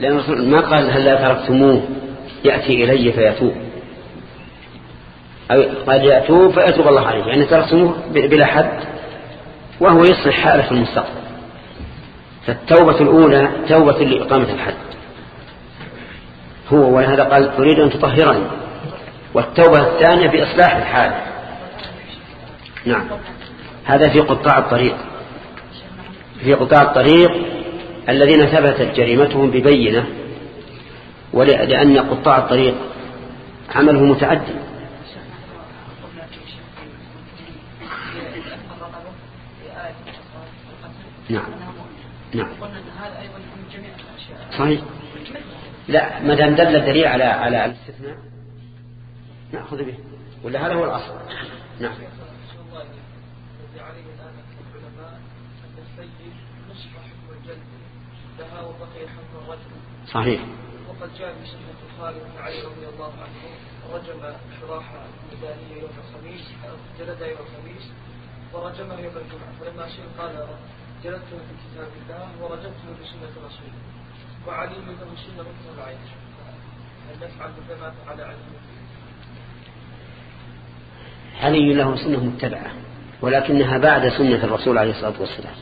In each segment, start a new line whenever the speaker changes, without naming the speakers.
لأن الرسول ما قال هل لا تركتموه؟ يأتي إلي فيتوب. أو قال يأتوب فيتوب الله عليه. يعني تركتموه بلا حد وهو يصلح حالة في المستقبل. فالتوبة الأولى توبة لإقامة الحد. هو ولهذا قال تريد أن تطهرني. والتوبة الثانية بإصلاح الحال. نعم. هذا في قطاع الطريق. في قطاع الطريق الذين ثبتت جريمتهم ببينة ولأن قطاع الطريق عمله متعدي. نعم نعم. صحيح. لا ما دام دل الدليل على على الاستثناء نأخذ به. ولا هذا هو الأصل؟ نعم. صحيح.
وقد جاء في سنة البخاري عن علي رضي الله عنه رجم شراح المدانية يوم الخميس جلد يوم الخميس ورجمه يوم الجمعة. فلما شيء قال جلدته في كتاب الله ورجمته بسنة رسوله. وعلي منه سنة مثل العين. أن نفعل مثل ما فعل علي؟
علي له سنة متبعة ولكنها بعد سنة الرسول عليه الصلاة والسلام.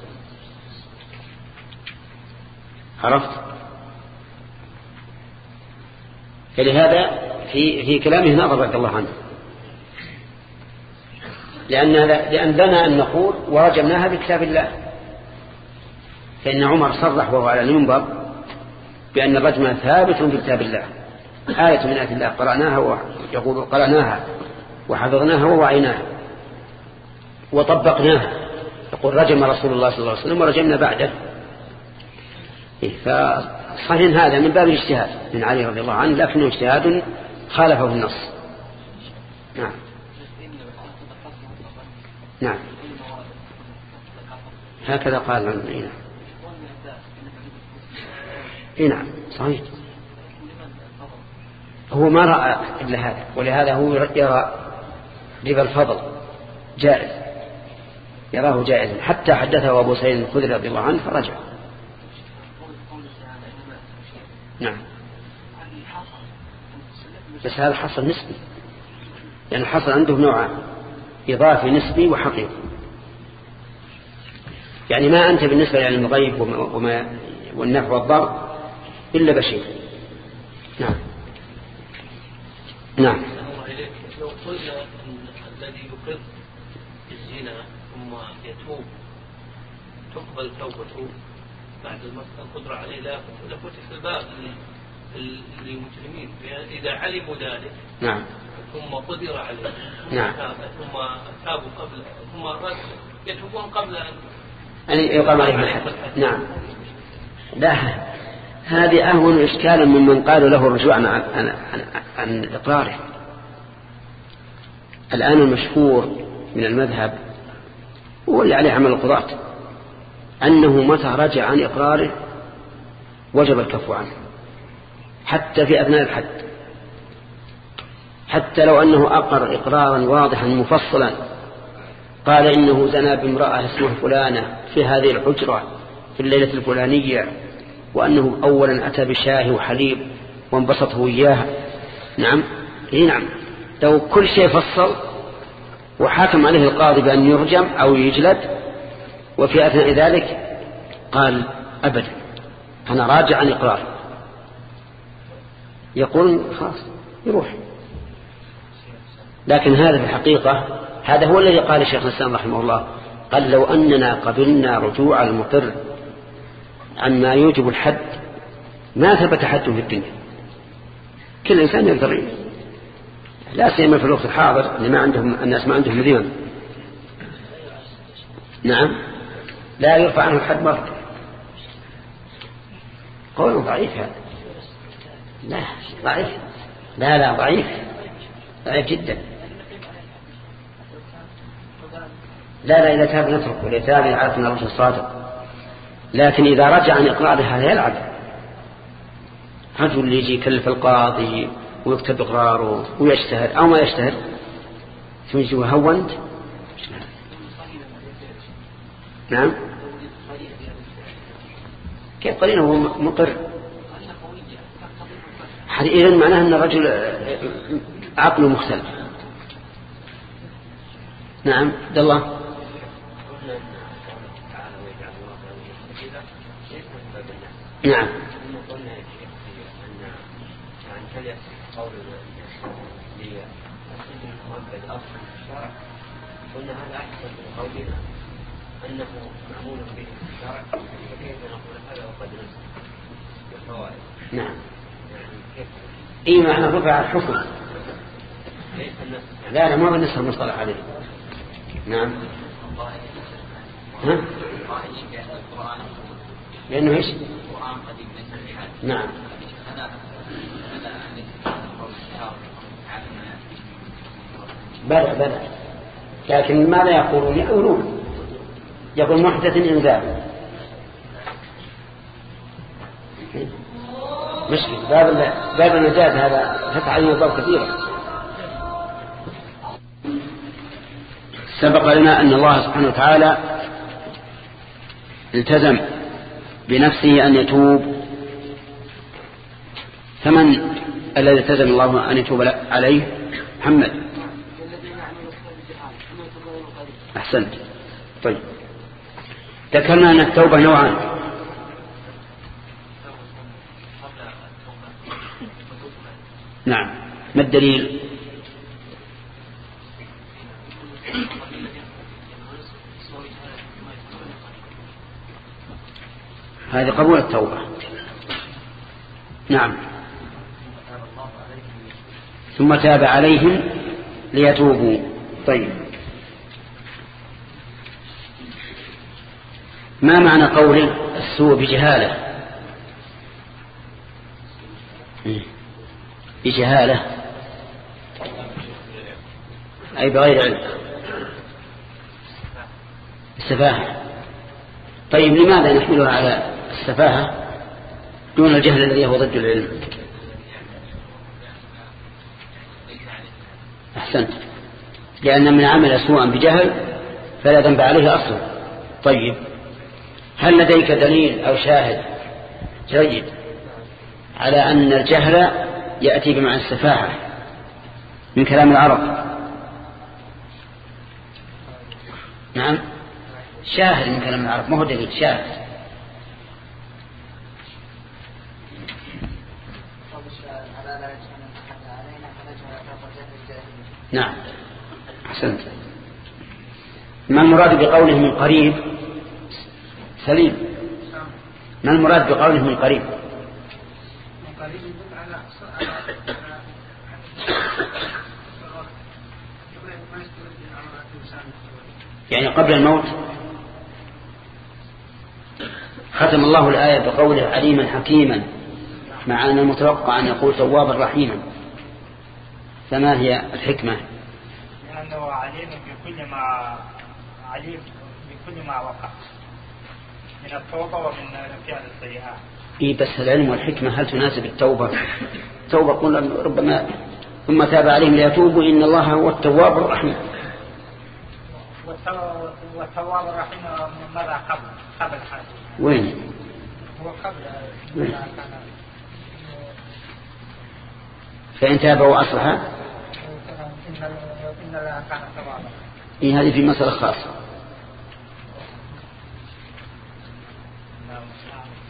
عرفت؟ فلهذا في في كلامه نظر رضي الله عنه. لأن لأن لنا أن نقول ورجمناها بكتاب الله. فإن عمر صرح وهو على المنبر بأن الرجم ثابت بكتاب الله. آية من آيات الله قرأناها ويقول قرأناها وحفظناها ووعيناها وطبقناها. يقول رجم رسول الله صلى الله عليه وسلم ورجمنا بعده. فصحيح هذا من باب الاجتهاد من علي رضي الله عنه لكنه اجتهاد خالفه النص. نعم. نعم. هكذا قال عن نعم. اي نعم صحيح. هو ما رأى إلا هذا ولهذا هو يرى ربا الفضل جائز. يراه جائزا. حتى حدثه أبو سعيد الخدري رضي الله عنه فرجع. نعم. بس هذا حصل نسبي. يعني الحصل عنده نوعان إضافي نسبي وحقيقي. يعني ما أنت بالنسبة لعلم الغيب وما والنفع والضر إلا بشير. نعم. نعم.
لو قلنا أن الذي يقر بالزنا ثم يتوب تقبل توبته؟ بعد القدرة عليه لا لفتح الباب للمجرمين. إذا علموا ذلك
نعم.
ثم قدر عليه
نعم.
ثم تابوا قبل ثم يتوبون قبل أن
أن يقام عليهم الحد. نعم. لا هذه أهون إشكالا ممن قالوا له الرجوع عن, عن, عن, عن إقراره. الآن المشهور من المذهب هو اللي عليه عمل القضاة. أنه متى رجع عن إقراره وجب الكف عنه. حتى في أثناء الحد. حتى لو أنه أقر إقرارا واضحا مفصلا. قال إنه زنى بامرأة اسمها فلانة في هذه الحجرة في الليلة الفلانية وأنه أولا أتى بشاه وحليب وانبسطه إياها. نعم؟ إي نعم. لو كل شيء فصل وحاكم عليه القاضي بأن يرجم أو يجلد وفي أثناء ذلك قال أبدا أنا راجع عن إقرار. يقول خلاص يروح. لكن هذا في الحقيقة هذا هو الذي قال الشيخ الإسلام رحمه الله قال لو أننا قبلنا رجوع المقر عما يوجب الحد ما ثبت حد في الدنيا. كل إنسان يقدر لا سيما في الوقت الحاضر اللي ما عندهم الناس ما عندهم مديون نعم؟ لا يرفع عنه الحد مرة قول ضعيف هذا. لا ضعيف. لا لا ضعيف. ضعيف جدا. لا لا إذا تاب نترك وإذا تاب يعرف من الرسول الصادق لكن إذا رجع عن إقراره هذا يلعب. رجل يجي يكلف القاضي ويكتب إقراره ويجتهد أو ما يجتهد ثم يجي هونت نعم. كيف قرينه هو مقر؟ إذن معناه أن الرجل عقله مختلف. نعم عبد الله. نعم. قلنا هذا أحسن من قولنا أنه معمول به الشرع فكيف نقول هذا وقد نزل بالفوائد. نعم. يعني اي معنى رفع الحكم. لا لا ما بالنسبة المصطلح عليه نعم. ها؟ لأنه إيش؟ نعم. بلى بلى. لكن ماذا يقولون؟ يقولون يقول محدث إنذار مشكلة. باب باب المجاز هذا فتح عليه الضوء كثيرا. سبق لنا أن الله سبحانه وتعالى التزم بنفسه أن يتوب. فمن الذي التزم الله أن يتوب عليه؟ محمد. أحسنت. طيب. ذكرنا أن التوبة نوعان نعم ما الدليل؟ هذه قبول التوبة. نعم. ثم تاب عليهم ليتوبوا. طيب. ما معنى قول السوء بجهالة؟ بجهالة. أي بغير علم. السفاهة. طيب لماذا نحملها على السفاهة دون الجهل الذي هو ضد العلم؟ أحسنت. لأن من عمل سوءا بجهل فلا ذنب عليه أصلا. طيب. هل لديك دليل أو شاهد؟ جيد. على أن الجهل يأتي بمعنى السفاهة من كلام العرب. نعم. شاهد من كلام العرب ما هو دليل؟ شاهد. نعم. أحسنت. ما المراد بقوله من قريب؟ سليم. ما المراد بقوله من قريب؟ يعني قبل الموت ختم الله الآية بقوله عليما حكيما مع أن المتوقع أن يقول توابا رحيما. فما هي الحكمة؟
لأنه عليم بكل ما عليم بكل ما وقع. من التوبة ومن فعل السيئات.
إيه بس العلم والحكمة هل تناسب التوبة؟ التوبة قلنا ربما ثم تاب عليهم ليتوبوا إن الله هو التواب الرحيم.
والتواب الرحيم ماذا قبل؟ قبل هذا
وين؟
هو قبل.
وين؟ فإن تاب وأصلح؟
إن الله كان توابا.
إيه هذه في مسألة خاصة.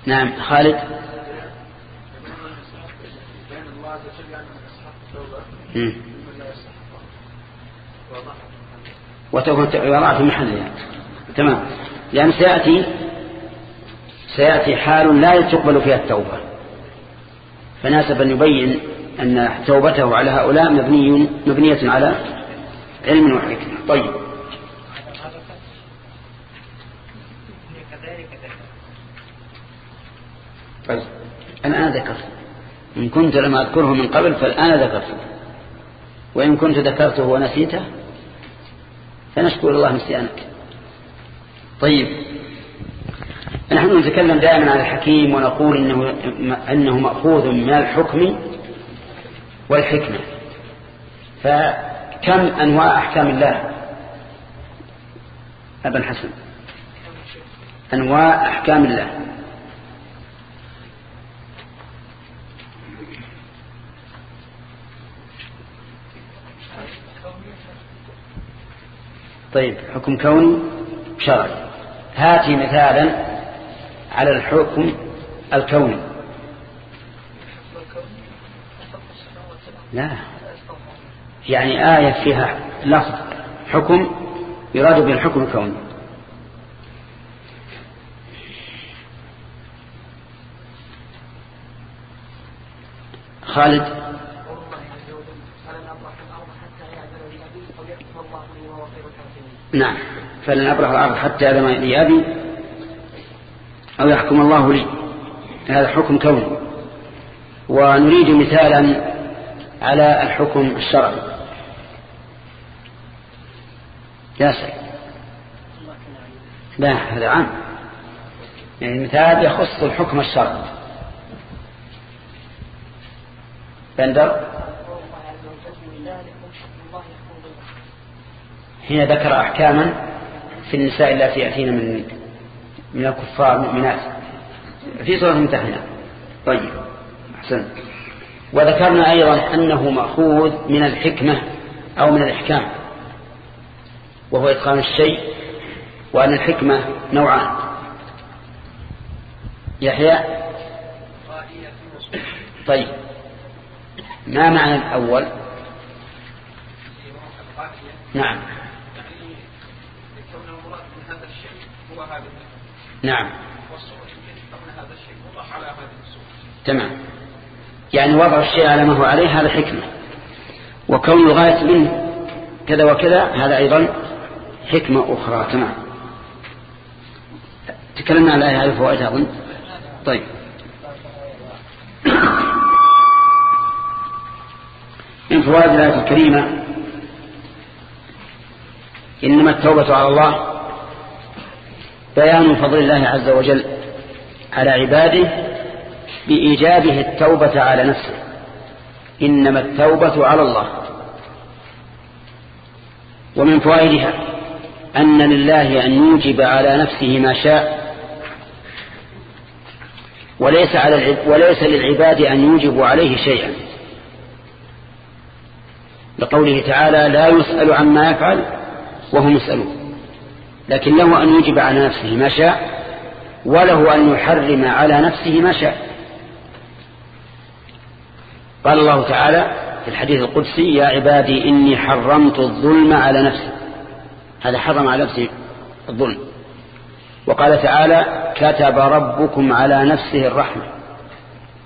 نعم خالد. وتوبة وضع في محلها تمام. لأن سيأتي سيأتي حال لا تقبل فيها التوبة. فناسب أن يبين أن توبته على هؤلاء مبني مبنية على علم وحكمة. طيب
كذلك ذكر
طيب. الآن ذكرت إن كنت لم أذكره من قبل فالآن ذكرته. وإن كنت ذكرته ونسيته فنشكر الله نسيانك طيب. نحن نتكلم دائما عن الحكيم ونقول إنه, أنه مأخوذ من الحكم والحكمة. فكم أنواع أحكام الله؟ أبا الحسن. أنواع أحكام الله. طيب حكم كوني شرعي. هاتي مثالا على الحكم الكوني. لا. يعني آية فيها لفظ حكم يراد به الحكم الكوني. خالد؟ نعم. فلن أبرح الأرض حتى أذن لي أبي أو يحكم الله لي. هذا حكم كوني. ونريد مثالا على الحكم الشرعي. ياسر. لا هذا عام. يعني مثال يخص الحكم الشرعي. بندر؟ حين ذكر أحكاما في النساء التي يأتين من من الكفار مؤمنات في سورة الممتحنة طيب أحسن وذكرنا أيضا أنه مأخوذ من الحكمة أو من الإحكام وهو إتقان الشيء وأن الحكمة نوعان. يحيى؟ طيب. ما معنى الأول؟ نعم. نعم. تمام. يعني وضع الشيء على ما هو عليه هذا حكمة. وكون الغاية منه كذا وكذا هذا أيضا حكمة أخرى. تمام. تكلمنا على هذه الفوائد أظن. طيب. من فوائد الآية الكريمة إنما التوبة على الله بيان فضل الله عز وجل على عباده بإيجابه التوبة على نفسه. إنما التوبة على الله. ومن فوائدها أن لله أن يوجب على نفسه ما شاء وليس, على وليس للعباد أن يوجبوا عليه شيئا. لقوله تعالى لا يسأل عما يفعل وهم يسألون. لكن له أن يجب على نفسه ما شاء وله أن يحرم على نفسه ما شاء. قال الله تعالى في الحديث القدسي يا عبادي إني حرمت الظلم على نفسي. هذا حرم على نفسه الظلم. وقال تعالى كتب ربكم على نفسه الرحمة.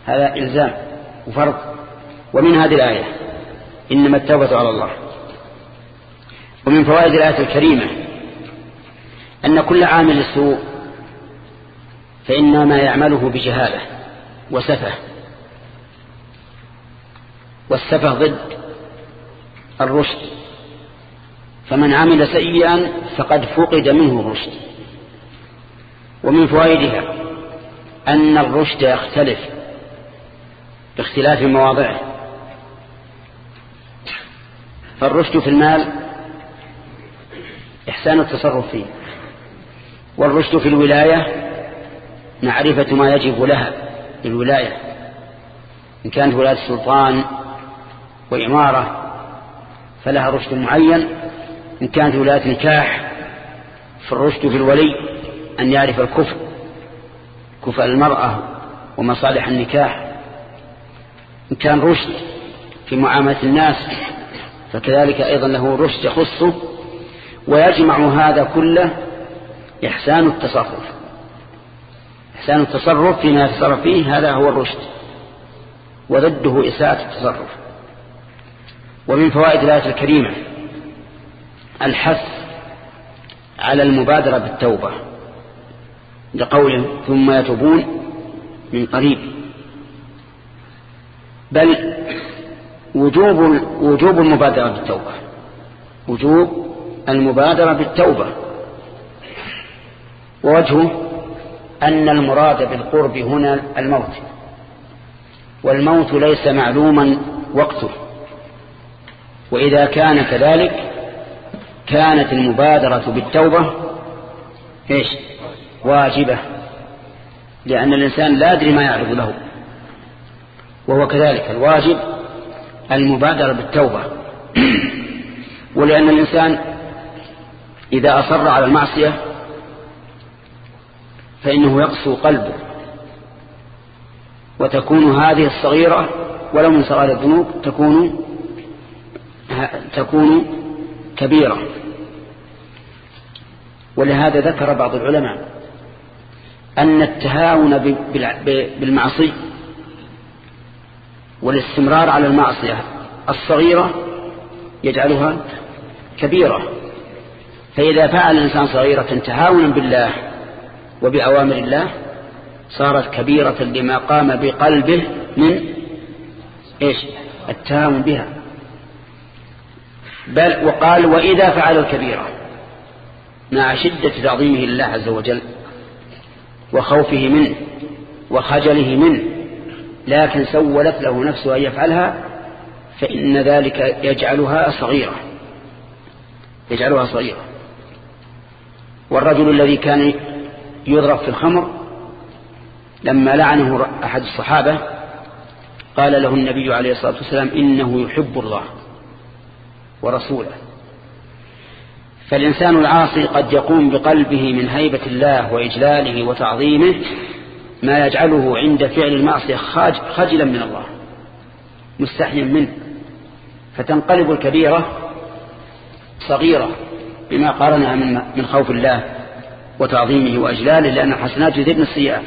هذا إلزام وفرض. ومن هذه الآية إنما التوبة على الله. ومن فوائد الآية الكريمة أن كل عامل سوء فإنما يعمله بجهالة وسفه والسفه ضد الرشد. فمن عمل سيئا فقد فقد منه الرشد. ومن فوائدها أن الرشد يختلف باختلاف مواضعه. فالرشد في المال إحسان التصرف فيه. والرشد في الولاية معرفة ما يجب لها الولاية إن كانت ولاية سلطان وإمارة فلها رشد معين إن كانت ولاية نكاح فالرشد في الولي أن يعرف الكفر كفر المرأة ومصالح النكاح. إن كان رشد في معاملة الناس فكذلك أيضا له رشد يخصه ويجمع هذا كله إحسان التصرف. إحسان التصرف فيما يتصرف فيه هذا هو الرشد. وضده إساءة التصرف. ومن فوائد الآية الكريمة الحث على المبادرة بالتوبة. لقوله ثم يتوبون من قريب. بل وجوب وجوب المبادرة بالتوبة. وجوب المبادرة بالتوبة. ووجهه أن المراد بالقرب هنا الموت والموت ليس معلوما وقته. وإذا كان كذلك كانت المبادرة بالتوبة إيش؟ واجبة لأن الإنسان لا يدري ما يعرض له. وهو كذلك الواجب المبادرة بالتوبة. ولأن الإنسان إذا أصر على المعصية فإنه يقسو قلبه وتكون هذه الصغيرة ولو من صغار الذنوب تكون تكون كبيرة. ولهذا ذكر بعض العلماء أن التهاون بالمعصية والاستمرار على المعصية الصغيرة يجعلها كبيرة. فإذا فعل الإنسان صغيرة تهاونا بالله وبأوامر الله صارت كبيرة لما قام بقلبه من إيش؟ التهاون بها. بل وقال وإذا فعل الكبيرة مع شدة تعظيمه لله عز وجل وخوفه منه وخجله منه لكن سولت له نفسه أن يفعلها فإن ذلك يجعلها صغيرة. يجعلها صغيرة. والرجل الذي كان يضرب في الخمر. لما لعنه أحد الصحابة قال له النبي عليه الصلاة والسلام إنه يحب الله ورسوله. فالإنسان العاصي قد يقوم بقلبه من هيبة الله وإجلاله وتعظيمه ما يجعله عند فعل المعصية خجلا من الله مستحيا منه. فتنقلب الكبيرة صغيرة بما قارنها من, خوف الله. وتعظيمه وأجلاله لأن الحسنات يذبن السيئات.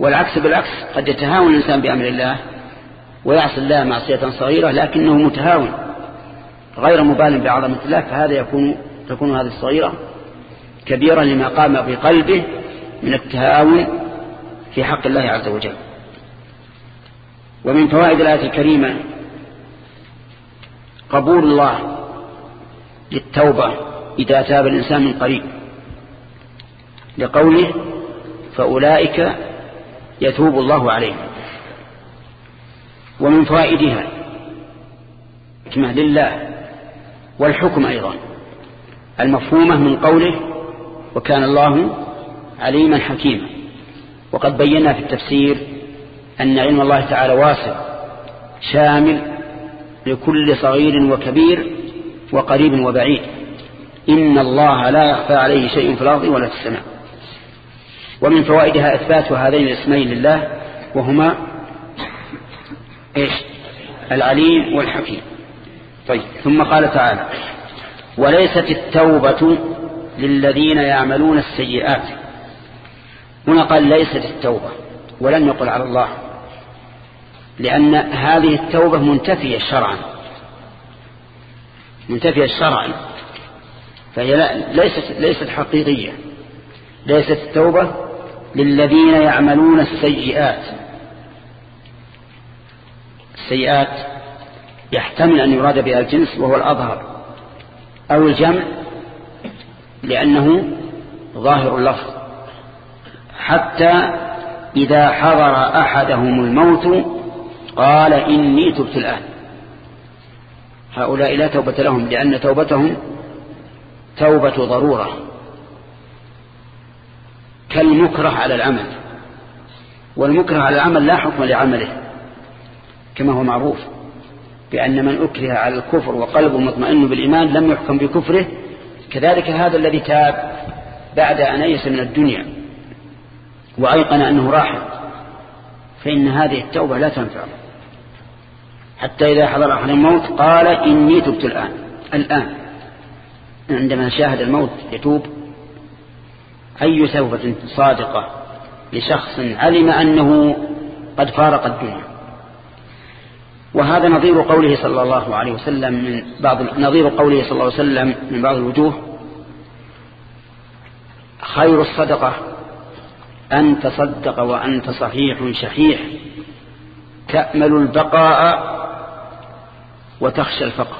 والعكس بالعكس قد يتهاون الإنسان بأمر الله ويعصي الله معصية صغيرة لكنه متهاون غير مبال بعظمة الله فهذا يكون تكون هذه الصغيرة كبيرة لما قام بقلبه من التهاون في حق الله عز وجل. ومن فوائد الآية الكريمة قبول الله للتوبة إذا تاب الإنسان من قريب. لقوله فأولئك يتوب الله عليهم. ومن فوائدها حكمة لله والحكم أيضا. المفهومة من قوله وكان الله عليما حكيما. وقد بينا في التفسير أن علم الله تعالى واسع شامل لكل صغير وكبير وقريب وبعيد. إن الله لا يخفى عليه شيء في الأرض ولا في السماء. ومن فوائدها إثبات هذين الاسمين لله وهما إيش؟ العليم والحكيم. طيب ثم قال تعالى وليست التوبة للذين يعملون السيئات. هنا قال ليست التوبة. ولم يقل على الله. لأن هذه التوبة منتفية شرعا. منتفية شرعا. فهي ليست, ليست حقيقية. ليست التوبة للذين يعملون السيئات. السيئات يحتمل أن يراد بها الجنس وهو الأظهر أو الجمع لأنه ظاهر اللفظ. حتى إذا حضر أحدهم الموت قال إني تبت الآن. هؤلاء لا توبة لهم لأن توبتهم توبة ضرورة. كالمكره على العمل. والمكره على العمل لا حكم لعمله كما هو معروف بأن من أكره على الكفر وقلبه مطمئن بالإيمان لم يحكم بكفره كذلك هذا الذي تاب بعد أن أيس من الدنيا وأيقن أنه راحل فإن هذه التوبة لا تنفع. حتى إذا حضر أحد الموت قال إني تبت الآن. الآن عندما شاهد الموت يتوب أي توبة صادقة لشخص علم أنه قد فارق الدنيا. وهذا نظير قوله صلى الله عليه وسلم من بعض نظير قوله صلى الله عليه وسلم من بعض الوجوه خير الصدقة أن تصدق وأنت صحيح شحيح تأمل البقاء وتخشى الفقر.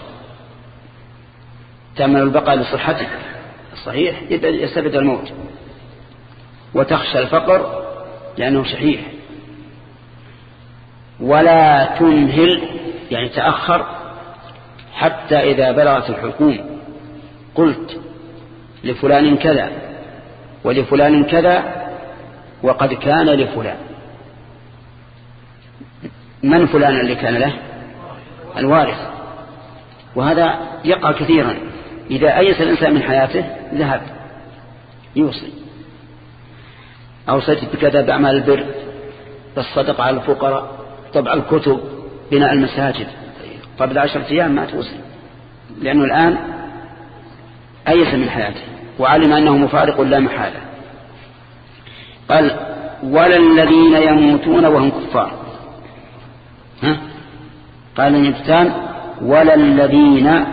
تأمل البقاء لصحتك الصحيح يستبد الموت. وتخشى الفقر لأنه شحيح ولا تمهل يعني تأخر حتى إذا بلغت الحكوم. قلت لفلان كذا ولفلان كذا وقد كان لفلان. من فلان اللي كان له؟ الوارث. وهذا يقع كثيرا. إذا أيس الإنسان من حياته ذهب يوصي أوصيت بكذا بأعمال البر بالصدق على الفقراء طبع الكتب بناء المساجد. قبل عشرة أيام ما توصي لأنه الآن أيس من حياته وعلم أنه مفارق لا محالة. قال ولا الذين يموتون وهم كفار. ها؟ قال الإنسان ولا الذين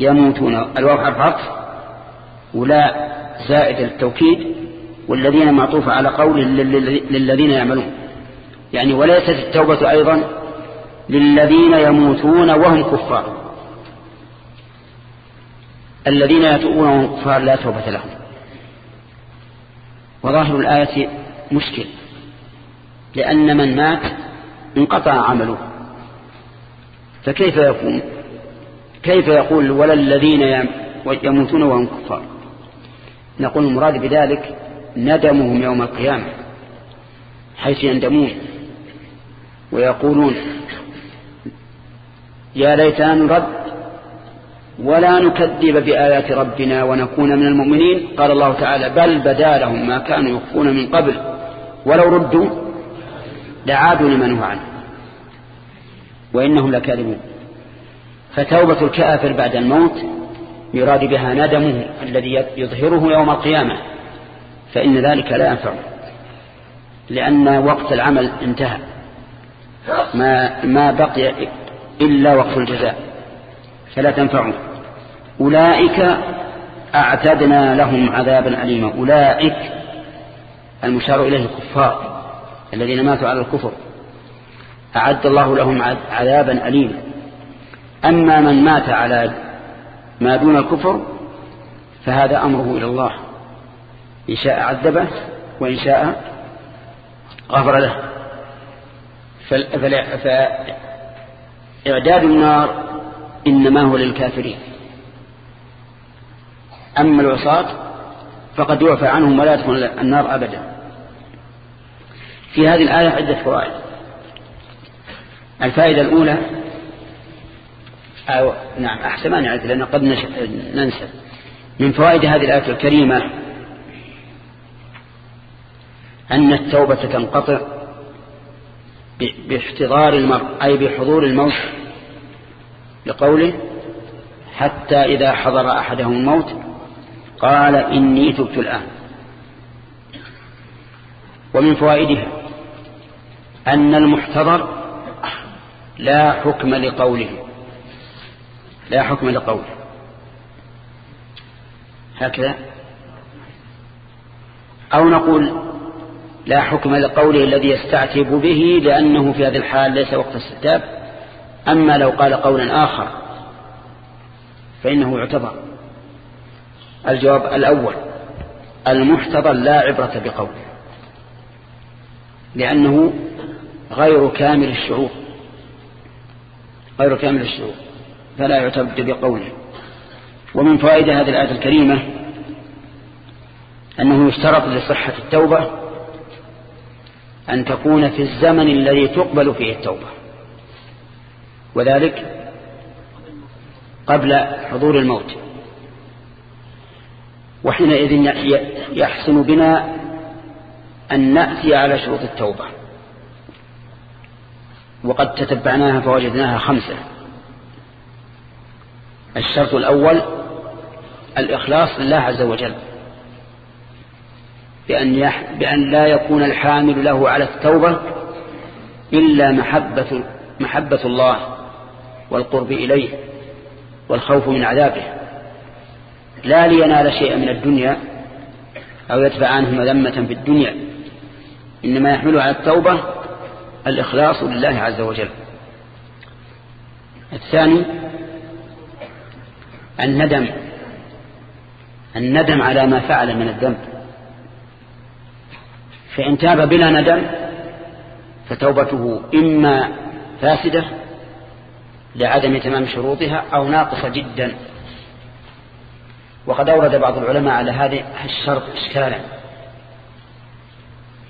يموتون. الواو حرف ولا زائد التوكيد. والذين معطوفة على قول للذين يعملون. يعني وليست التوبة أيضا للذين يموتون وهم كفار. الذين يتوبون وهم كفار لا توبة لهم. وظاهر الآية مشكل لأن من مات انقطع عمله. فكيف يكون؟ كيف يقول ولا الذين يموتون وهم كفار؟ نقول المراد بذلك ندمهم يوم القيامة حيث يندمون ويقولون يا ليتنا نرد ولا نكذب بآيات ربنا ونكون من المؤمنين. قال الله تعالى بل بدا لهم ما كانوا يخفون من قبل ولو ردوا لعادوا لما نهوا عنه. وإنهم لكاذبون. فتوبة الكافر بعد الموت يراد بها ندمه الذي يظهره يوم القيامة. فإن ذلك لا ينفع لأن وقت العمل انتهى. ما, ما بقي إلا وقت الجزاء فلا تنفعه. أولئك أعتدنا لهم عذابا أليما. أولئك المشار إليه الكفار الذين ماتوا على الكفر. أعد الله لهم عذابا أليما. أما من مات على ما دون الكفر فهذا أمره إلى الله. إن شاء عذبه وإن شاء غفر له. فإعداد النار إنما هو للكافرين. أما العصاة فقد يعفى عنهم ولا يدخل النار أبدا. في هذه الآية عدة فوائد. الفائدة الأولى أو نعم أحسن ما نعرف لأن قد ننسى. من فوائد هذه الآية الكريمة أن التوبة تنقطع باحتضار المرء أي بحضور الموت لقوله حتى إذا حضر أحدهم الموت قال إني تبت الآن. ومن فوائدها أن المحتضر لا حكم لقوله لا حكم لقوله. هكذا. أو نقول لا حكم لقوله الذي يستعتب به لأنه في هذه الحال ليس وقت استتاب أما لو قال قولا آخر فإنه يعتبر. الجواب الأول المحتضر لا عبرة بقوله لأنه غير كامل الشعور غير كامل الشعور فلا يعتبر بقوله. ومن فوائد هذه الآية الكريمة أنه يشترط لصحة التوبة أن تكون في الزمن الذي تقبل فيه التوبة. وذلك قبل حضور الموت. وحينئذ يحسن بنا أن نأتي على شروط التوبة. وقد تتبعناها فوجدناها خمسة. الشرط الأول الإخلاص لله عز وجل. بأن, يح... بأن لا يكون الحامل له على التوبة إلا محبة, محبة الله والقرب إليه والخوف من عذابه. لا لينال شيئا من الدنيا أو يدفع عنه مذمة في الدنيا. إنما يحمله على التوبة الإخلاص لله عز وجل. الثاني الندم. الندم على ما فعل من الذنب. فإن تاب بلا ندم فتوبته إما فاسدة لعدم تمام شروطها أو ناقصة جدا. وقد أورد بعض العلماء على هذا الشرط إشكالا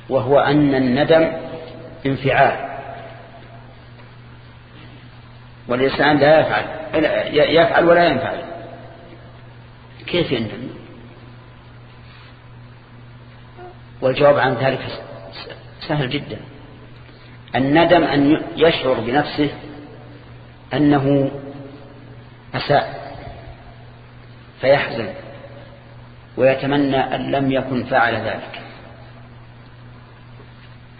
وهو أن الندم انفعال. والإنسان لا يفعل يفعل ولا ينفعل. كيف يندم؟ والجواب عن ذلك سهل جدا. الندم أن يشعر بنفسه أنه أساء فيحزن ويتمنى أن لم يكن فعل ذلك.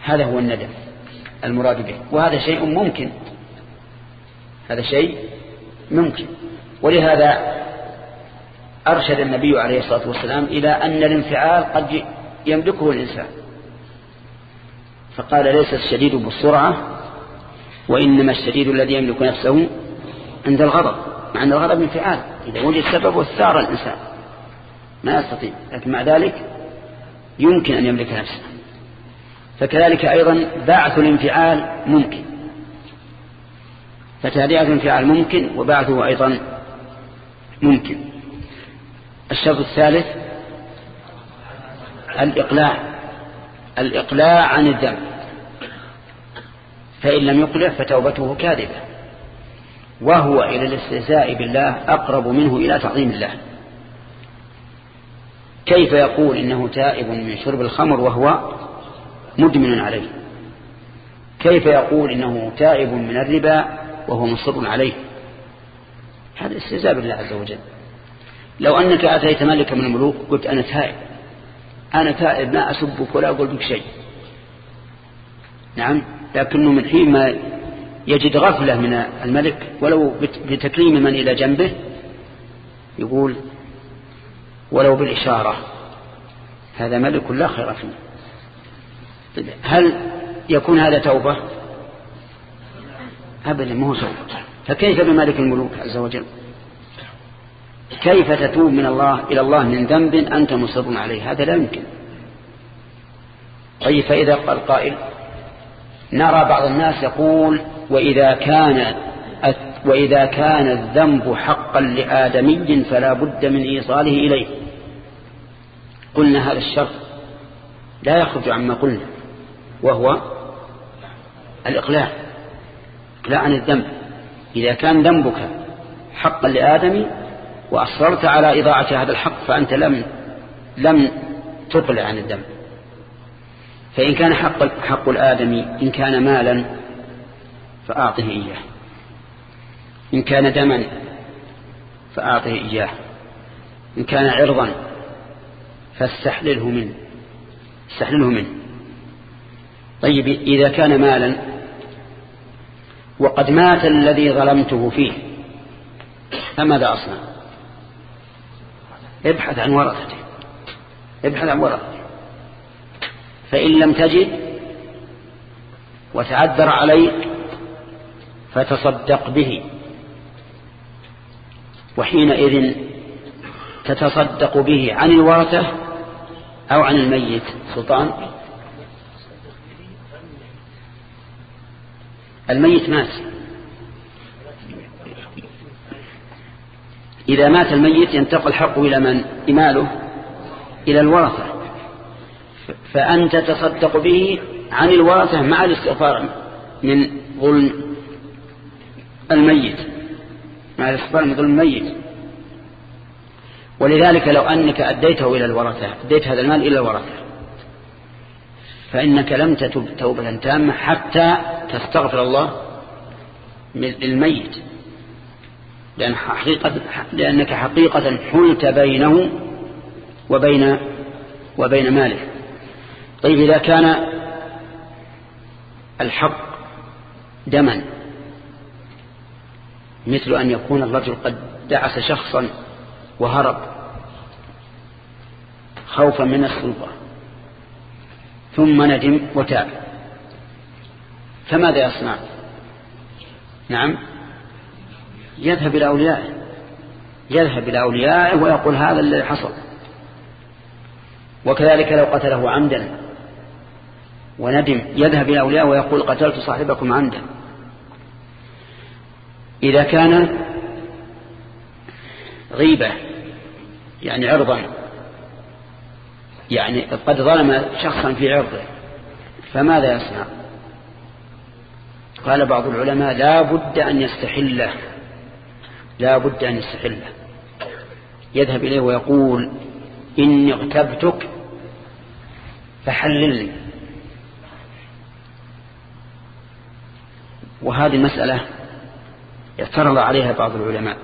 هذا هو الندم المراد به وهذا شيء ممكن. هذا شيء ممكن. ولهذا أرشد النبي عليه الصلاة والسلام إلى أن الانفعال قد يملكه الإنسان. فقال ليس الشديد بالسرعة وإنما الشديد الذي يملك نفسه عند الغضب مع أن الغضب انفعال. إذا وجد سبب والثار الإنسان. ما يستطيع. لكن مع ذلك يمكن أن يملك نفسه. فكذلك أيضا بعث الانفعال ممكن. فتهدئة الانفعال ممكن وبعثه أيضا ممكن. الشرط الثالث الإقلاع الإقلاع عن الذنب فإن لم يقلع فتوبته كاذبة. وهو إلى الاستهزاء بالله أقرب منه إلى تعظيم الله. كيف يقول إنه تائب من شرب الخمر وهو مدمن عليه؟ كيف يقول إنه تائب من الربا وهو مصر عليه؟ هذا استهزاء بالله عز وجل. لو أنك أتيت ملك من الملوك قلت أنا تائب. أنا تائب ما أسبك ولا أقول بك شيء. نعم لكنه من حين ما يجد غفلة من الملك ولو بتكريم من إلى جنبه يقول ولو بالإشارة هذا ملك لا خير فيه. هل يكون هذا توبة؟ أبدا ما هو توبة. فكيف بملك الملوك عز وجل؟ كيف تتوب من الله إلى الله من ذنب أنت مصر عليه؟ هذا لا يمكن. طيب فإذا قال قائل نرى بعض الناس يقول وإذا كان وإذا كان الذنب حقا لآدمي فلا بد من إيصاله إليه. قلنا هذا الشرط. لا يخرج عما قلنا وهو الإقلاع إقلاع عن الذنب. إذا كان ذنبك حقا لآدم وأصررت على إضاعة هذا الحق فأنت لم لم تقلع عن الذنب فإن كان حق, حق الآدمي إن كان مالا فأعطه إياه. إن كان دما فأعطه إياه. إن كان عرضا فاستحلله منه استحلله منه. طيب إذا كان مالا وقد مات الذي ظلمته فيه فماذا أصنع؟ ابحث عن ورثته ابحث عن ورثته فإن لم تجد وتعذر عليك فتصدق به. وحينئذ تتصدق به عن الورثة أو عن الميت. سلطان. الميت مات. إذا مات الميت ينتقل حقه إلى من؟ إماله إلى الورثة. فأنت تصدق به عن الورثة مع الاستغفار من ظلم الميت. مع الاستغفار من ظلم الميت. ولذلك لو أنك أديته إلى الورثة أديت هذا المال إلى الورثة. فإنك لم تتب توبة تامة حتى تستغفر الله للميت لأن حقيقة لأنك حقيقة حلت بينه وبين وبين ماله. طيب إذا كان الحق دما مثل أن يكون الرجل قد دعس شخصا وهرب خوفا من السلطة ثم ندم وتاب فماذا يصنع؟ نعم. يذهب إلى أوليائه. يذهب إلى أوليائه ويقول هذا الذي حصل. وكذلك لو قتله عمدا وندم يذهب إلى أوليائه ويقول قتلت صاحبكم عمدا. إذا كان غيبة يعني عرضا يعني قد ظلم شخصا في عرضه فماذا يصنع؟ قال بعض العلماء لا بد أن يستحله. لا بد أن يستحله يذهب إليه ويقول إني اغتبتك فحللني وهذه المسألة اعترض عليها بعض العلماء.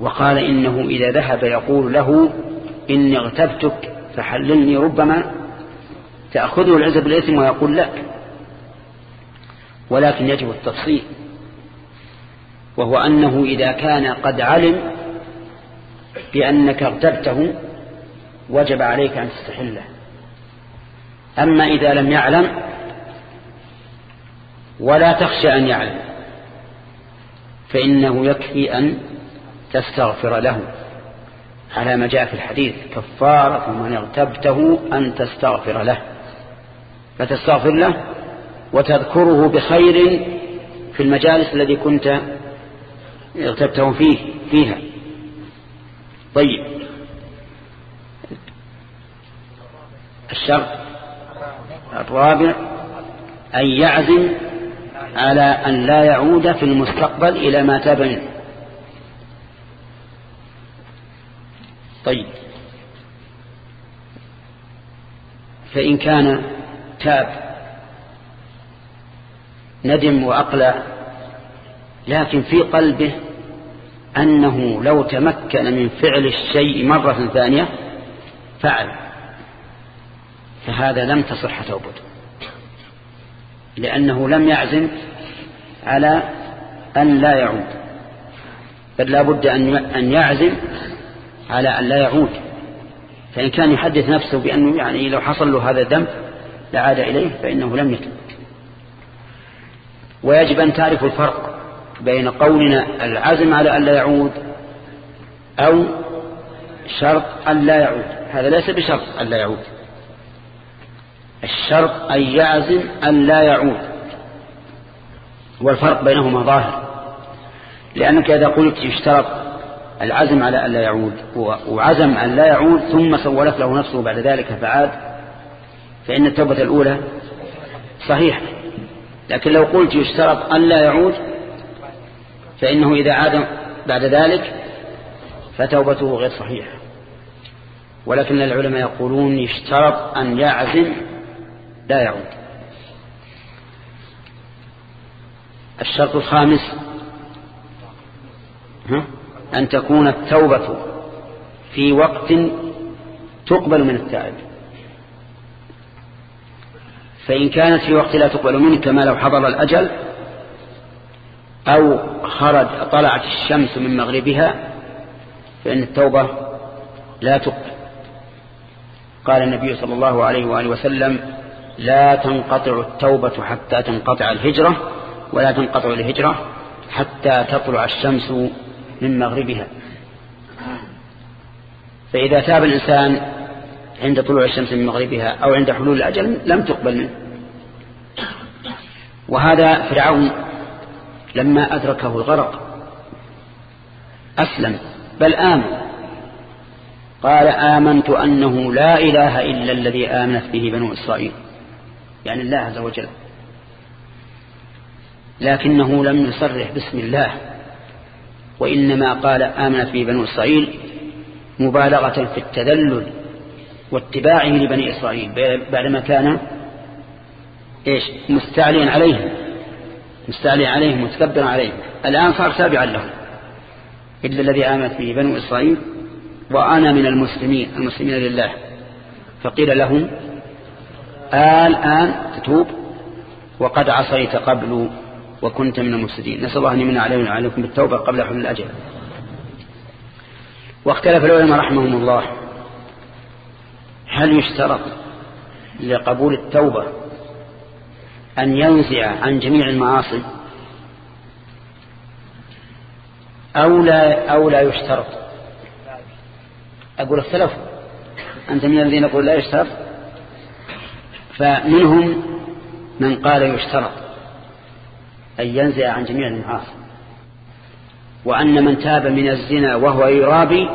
وقال إنه إذا ذهب يقول له إني اغتبتك فحللني ربما تأخذه العزة بالإثم ويقول لك. ولكن يجب التفصيل. وهو أنه إذا كان قد علم بأنك اغتبته وجب عليك أن تستحله. أما إذا لم يعلم ولا تخشى أن يعلم فإنه يكفي أن تستغفر له. على ما جاء في الحديث كفارة من اغتبته أن تستغفر له. فتستغفر له وتذكره بخير في المجالس الذي كنت اغتبته فيه فيها. طيب. الشرط الرابع أن يعزم على أن لا يعود في المستقبل إلى ما تاب منه. طيب. فإن كان تاب ندم وأقلع لكن في قلبه أنه لو تمكن من فعل الشيء مرة ثانية فعل. فهذا لم تصح توبته. لأنه لم يعزم على أن لا يعود. بل لا بد أن يعزم على أن لا يعود. فإن كان يحدث نفسه بأنه يعني لو حصل له هذا الذنب لعاد إليه فإنه لم يتب ويجب أن تعرف الفرق. بين قولنا العزم على أن لا يعود أو شرط أن لا يعود. هذا ليس بشرط أن لا يعود. الشرط أن يعزم أن لا يعود. والفرق بينهما ظاهر. لأنك إذا قلت يشترط العزم على أن لا يعود وعزم أن لا يعود ثم سولت له نفسه بعد ذلك فعاد فإن التوبة الأولى صحيحة. لكن لو قلت يشترط أن لا يعود فإنه إذا عاد بعد ذلك فتوبته غير صحيحة. ولكن العلماء يقولون يشترط أن يعزم لا يعود. الشرط الخامس أن تكون التوبة في وقت تقبل من التائب. فإن كانت في وقت لا تقبل منه كما لو حضر الأجل أو خرج طلعت الشمس من مغربها فإن التوبة لا تقبل. قال النبي صلى الله عليه وآله وسلم لا تنقطع التوبة حتى تنقطع الهجرة ولا تنقطع الهجرة حتى تطلع الشمس من مغربها. فإذا تاب الإنسان عند طلوع الشمس من مغربها أو عند حلول الأجل لم تقبل منه. وهذا فرعون لما أدركه الغرق. أسلم. بل آمن. قال آمنت أنه لا إله إلا الذي آمنت به بنو إسرائيل. يعني الله عز وجل. لكنه لم يصرح باسم الله. وإنما قال آمنت به بنو إسرائيل مبالغة في التذلل واتباعه لبني إسرائيل. بعدما كان إيش؟ مستعليا عليهم. مستعليا عليهم متكبرا عليهم. الآن صار تابعا لهم. إلا الذي آمنت به بنو إسرائيل وأنا من المسلمين المسلمين لله. فقيل لهم الآن تتوب. وقد عصيت قبل وكنت من المفسدين. نسأل الله أن يمن علينا وعليكم بالتوبة قبل حلول الأجل. واختلف العلماء رحمهم الله. هل يشترط لقبول التوبة أن ينزع عن جميع المعاصي. أو لا, أو لا يشترط. أقول اختلفوا أنت من الذين يقول لا يشترط؟ فمنهم من قال يشترط أن ينزع عن جميع المعاصي. وأن من تاب من الزنا وهو يرابي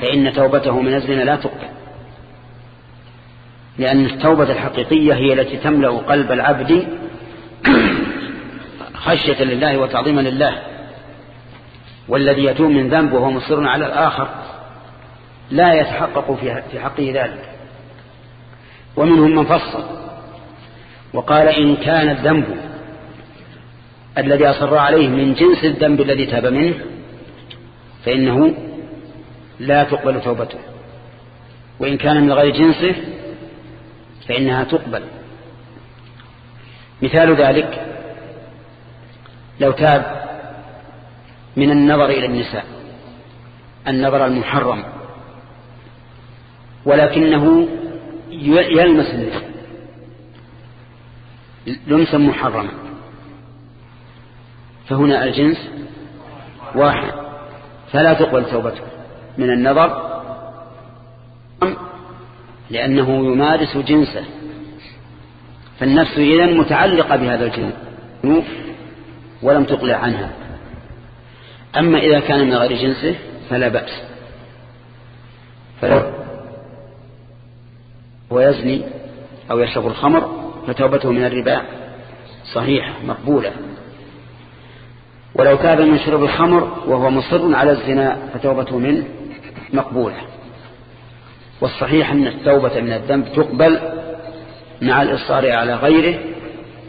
فإن توبته من الزنا لا تقبل. لأن التوبة الحقيقية هي التي تملأ قلب العبد خشية لله وتعظيما لله. والذي يتوب من ذنب وهو مصر على الآخر لا يتحقق في حقه ذلك. ومنهم من فصل وقال إن كان الذنب الذي أصر عليه من جنس الذنب الذي تاب منه فإنه لا تقبل توبته. وإن كان من غير جنسه فإنها تقبل. مثال ذلك لو تاب من النظر إلى النساء النظر المحرم ولكنه يلمس النساء لمسا محرما. فهنا الجنس واحد فلا تقبل توبته. من النظر لأنه يمارس جنسه. فالنفس إذن متعلقة بهذا الجنس ولم تقلع عنها. أما إذا كان من غير جنسه فلا بأس. فلا ويزني أو يشرب الخمر فتوبته من الربا صحيحة مقبولة. ولو تاب من شرب الخمر وهو مصر على الزنا فتوبته منه مقبولة. والصحيح أن التوبة من الذنب تقبل مع الإصرار على غيره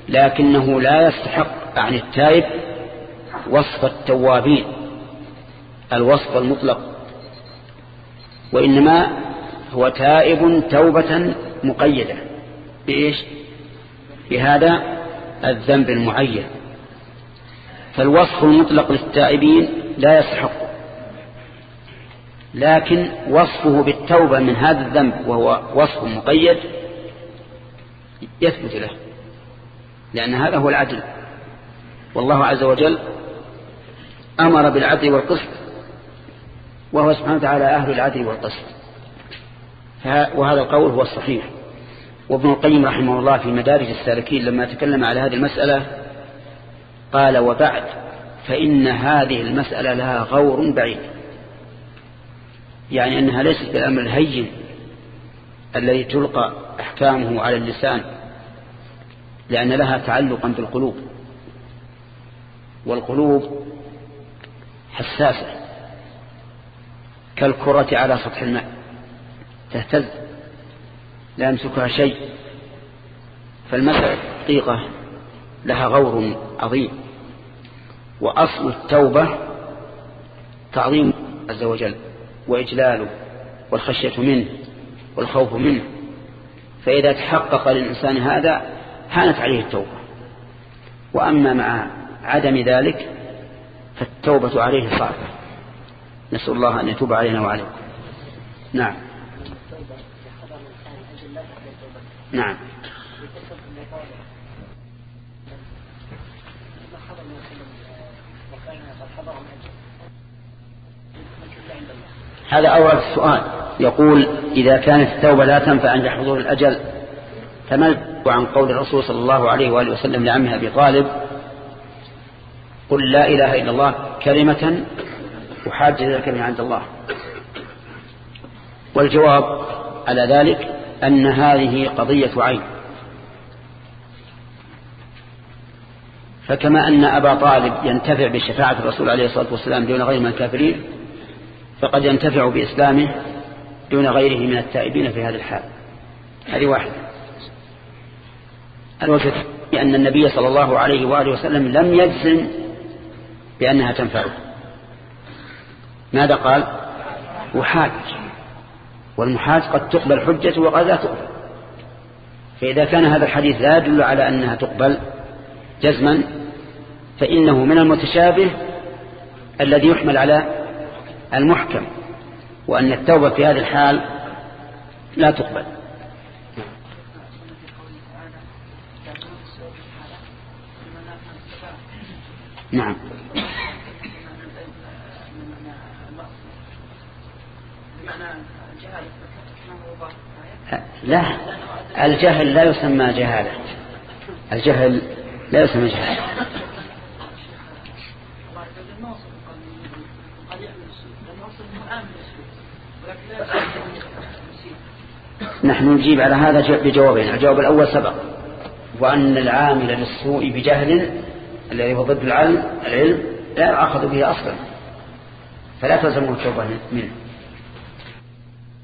لكنه لا يستحق عن التائب وصف التوابين الوصف المطلق. وإنما هو تائب توبة مقيدة. بإيش؟ بهذا الذنب المعين. فالوصف المطلق للتائبين لا يستحق. لكن وصفه بالتوبة من هذا الذنب وهو وصف مقيد يثبت له لأن هذا هو العدل. والله عز وجل أمر بالعدل والقسط وهو سبحانه وتعالى أهل العدل والقسط. وهذا القول هو الصحيح. وابن القيم رحمه الله في مدارج السالكين لما تكلم على هذه المسألة قال وبعد فإن هذه المسألة لها غور بعيد. يعني أنها ليست بالأمر الهين الذي تلقى أحكامه على اللسان لأن لها تعلقا بالقلوب والقلوب حساسة كالكرة على سطح الماء تهتز لا يمسكها شيء فالمسألة دقيقة لها غور عظيم وأصل التوبة تعظيم عز وجل. وإجلاله والخشية منه والخوف منه. فإذا تحقق للإنسان هذا هانت عليه التوبة. وأما مع عدم ذلك فالتوبة عليه صعبة. نسأل الله أن يتوب علينا وعليكم. نعم. نعم. هذا أول السؤال. يقول إذا كانت التوبة لا تنفع عند حضور الأجل فما عن قول الرسول صلى الله عليه وآله وسلم لعمه أبي طالب؟ قل لا إله إلا الله كلمة وحاج ذلك عند الله. والجواب على ذلك أن هذه قضية عين. فكما أن أبا طالب ينتفع بشفاعة الرسول عليه الصلاة والسلام دون غير من الكافرين فقد ينتفع بإسلامه دون غيره من التائبين في هذا الحال. هذه واحدة. الوجه أن النبي صلى الله عليه وآله وسلم لم يجزم بأنها تنفعه ماذا قال؟ وحاج والمحاج قد تقبل حجته وقد لا تقبل. فإذا كان هذا الحديث لا يدل على أنها تقبل جزما فإنه من المتشابه الذي يحمل على المحكم وأن التوبة في هذه الحال لا تقبل. نعم. لا الجهل لا يسمى جهالة. الجهل لا يسمى جهالة. نحن نجيب على هذا بجوابين. الجواب الأول سبق. وأن العامل للسوء بجهل الذي هو ضد العلم العلم لا يؤخذ به أصلا. فلا تلزمه التوبة منه.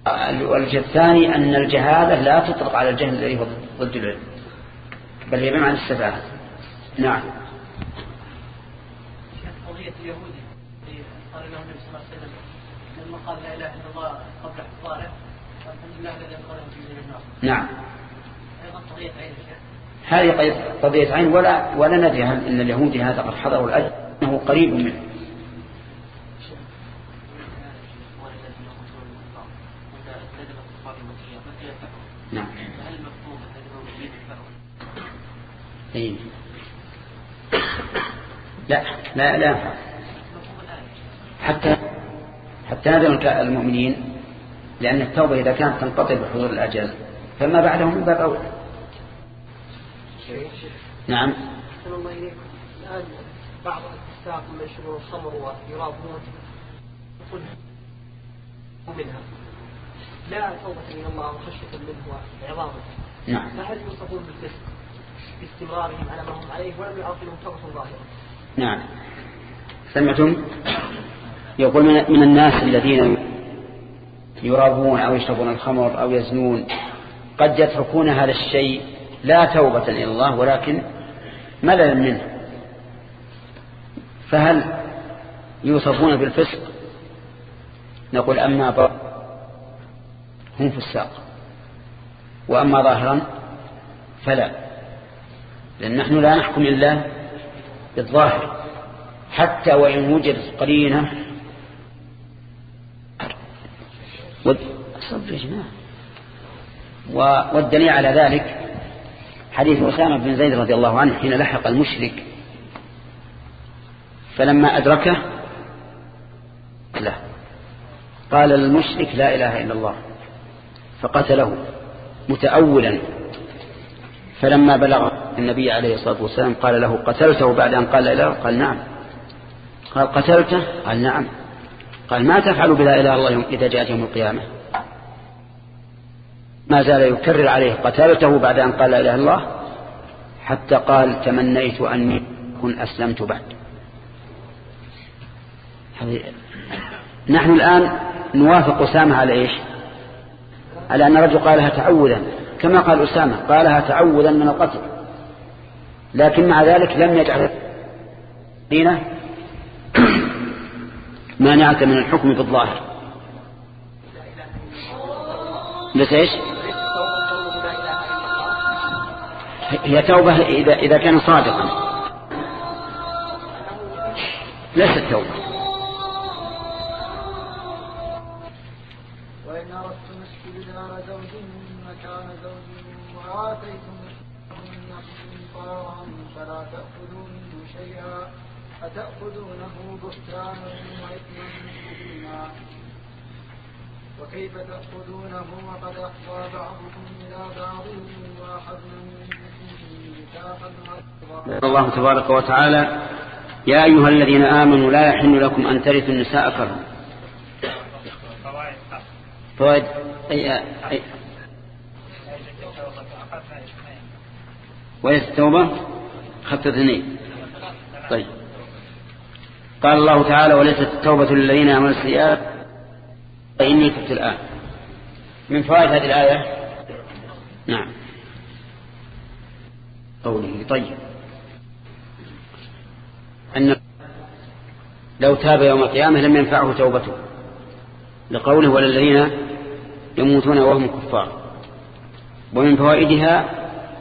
الوجه الثاني أن الجهالة لا تطلق على الجهل الذي هو ضد العلم. بل هي بمعنى السفاهة. نعم.
قضية اليهودي قال له النبي صلى الله عليه وسلم لما قال لا إله إلا الله قبل احتضاره الحمد لله الذي النار.
نعم.
أيضا قضية عين
هذه قضية عين ولا ولا ندري هل إن اليهودي هذا قد حضروا الأجر إنه قريب منه. نعم. أي. لا لا لا. حتى حتى ندم المؤمنين لأن التوبة إذا كانت تنقطع بحضور الأجل فما بعده من باب أولى. نعم.
الله إليكم الآن بعض الفساق من يشربون الخمر ويرابون يقول منها لا توبة من الله وخشية منه وعظامه.
نعم.
فهل يوصفون بالفسق باستمرارهم على ما هم عليه ولم يعرف لهم توبة ظاهرة؟
نعم. سمعتم؟ يقول من الناس الذين يرابون أو يشربون الخمر أو يزنون قد يتركون هذا الشيء لا توبة إلى الله ولكن مللا منه. فهل يوصفون بالفسق؟ نقول أما هم فساق. وأما ظاهرا فلا. لأن نحن لا نحكم إلا بالظاهر. حتى وإن وجدت قرينة والدليل على ذلك حديث أسامة بن زيد رضي الله عنه حين لحق المشرك فلما أدركه لا قال للمشرك لا إله إلا الله فقتله متأولا. فلما بلغ النبي عليه الصلاة والسلام قال له قتلته بعد أن قال لا قال نعم. قال قتلته؟ قال نعم. قال ما تفعل بلا إله الله إذا جاءت يوم القيامة. ما زال يكرر عليه قتلته بعد أن قال لا إله الله حتى قال تمنيت أني كن أسلمت بعد. نحن الآن نوافق أسامة على إيش؟ على أن الرجل قالها تعوذا كما قال أسامة قالها تعوذا من القتل. لكن مع ذلك لم يجعل دينه مانعة من الحكم بالظاهر. بس إيش؟ هي توبة إذا, إذا كان صادقا. ليست توبة.
أتأخذونه بهتانا وإثما مبينا وكيف تأخذونه وقد أفضى بعضكم إلى بعض وأخذنا
الله تبارك وتعالى يا أيها الذين آمنوا لا يحل لكم أن ترثوا النساء كرها. فوائد أي أي وليس التوبة خط اثنين. طيب. قال الله تعالى وليست التوبة للذين عملوا السيئات. فإني تبت الآن. من فوائد هذه الآية؟ نعم. قوله طيب. أن لو تاب يوم القيامة لم ينفعه توبته. لقوله وللذين يموتون وهم كفار. ومن فوائدها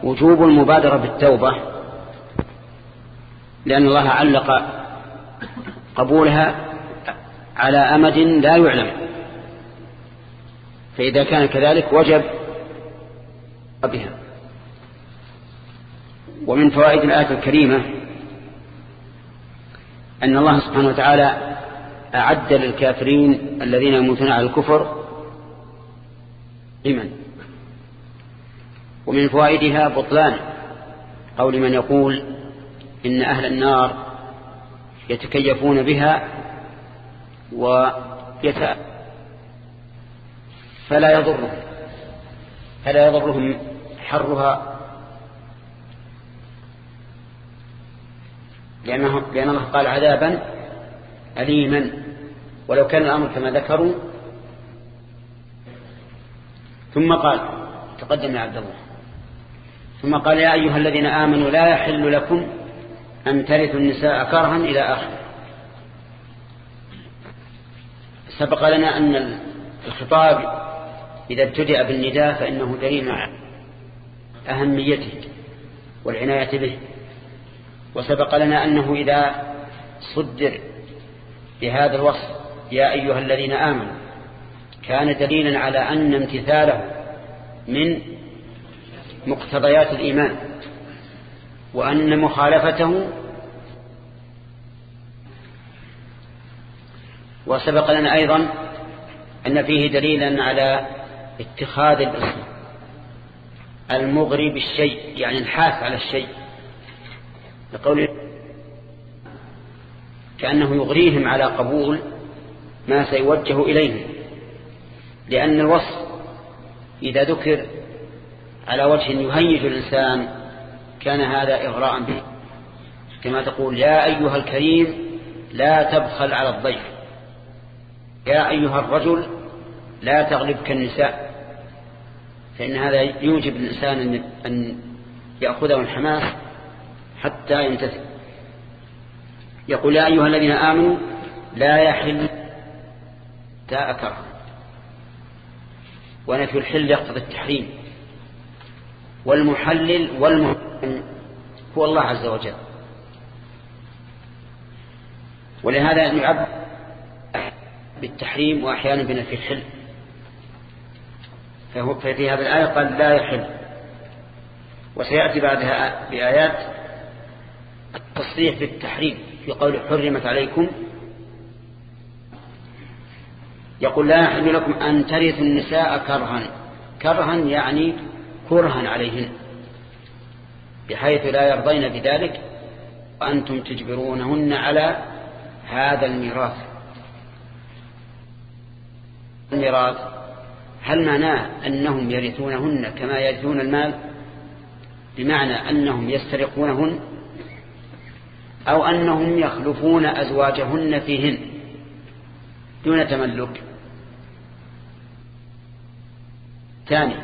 وجوب المبادرة بالتوبة لأن الله علق قبولها على أمد لا يعلم. فإذا كان كذلك وجب بها. ومن فوائد الآية الكريمة أن الله سبحانه وتعالى أعد للكافرين الذين يموتون على الكفر لمن ومن فوائدها بطلان قول من يقول إن أهل النار يتكيفون بها ويت فلا يضرهم فلا يضرهم حرها لأنه لأن الله قال عذابا أليما. ولو كان الأمر كما ذكروا ثم قال تقدم يا عبد الله ثم قال يا أيها الذين آمنوا لا يحل لكم أن ترثوا النساء كرها إلى آخر. سبق لنا أن الخطاب إذا ابتدأ بالنداء فإنه دليل على أهميته والعناية به. وسبق لنا أنه إذا صدر بهذا الوصف يا أيها الذين آمنوا كان دليلا على أن امتثاله من مقتضيات الإيمان. وأن مخالفته وسبق لنا أيضا أن فيه دليلا على اتخاذ الاسم المغري بالشيء يعني الحاث على الشيء لقول كأنه يغريهم على قبول ما سيوجه إليهم لأن الوصف إذا ذكر على وجه يهيج الإنسان كان هذا إغراء به. كما تقول يا أيها الكريم لا تبخل على الضيف. يا أيها الرجل لا تغلبك النساء. فإن هذا يوجب الإنسان أن يأخذه الحماس حتى ينتهي يقول يا أيها الذين آمنوا لا يحل تاء كره ونفي الحل يقتضي التحريم. والمحلل والمحرم هو الله عز وجل. ولهذا نعبد بالتحريم وأحيانا بنفي الحل فهو في هذه الآية قال لا يحل وسيأتي بعدها بآيات التصريح بالتحريم في قول حرمت عليكم. يقول لا يحل لكم أن ترثوا النساء كرها. كرها يعني كرها عليهن بحيث لا يرضين بذلك وأنتم تجبرونهن على هذا الميراث. الميراث هل معناه أنهم يرثونهن كما يرثون المال؟ بمعنى أنهم يسترقونهن أو أنهم يخلفون أزواجهن فيهن دون تملك؟ ثاني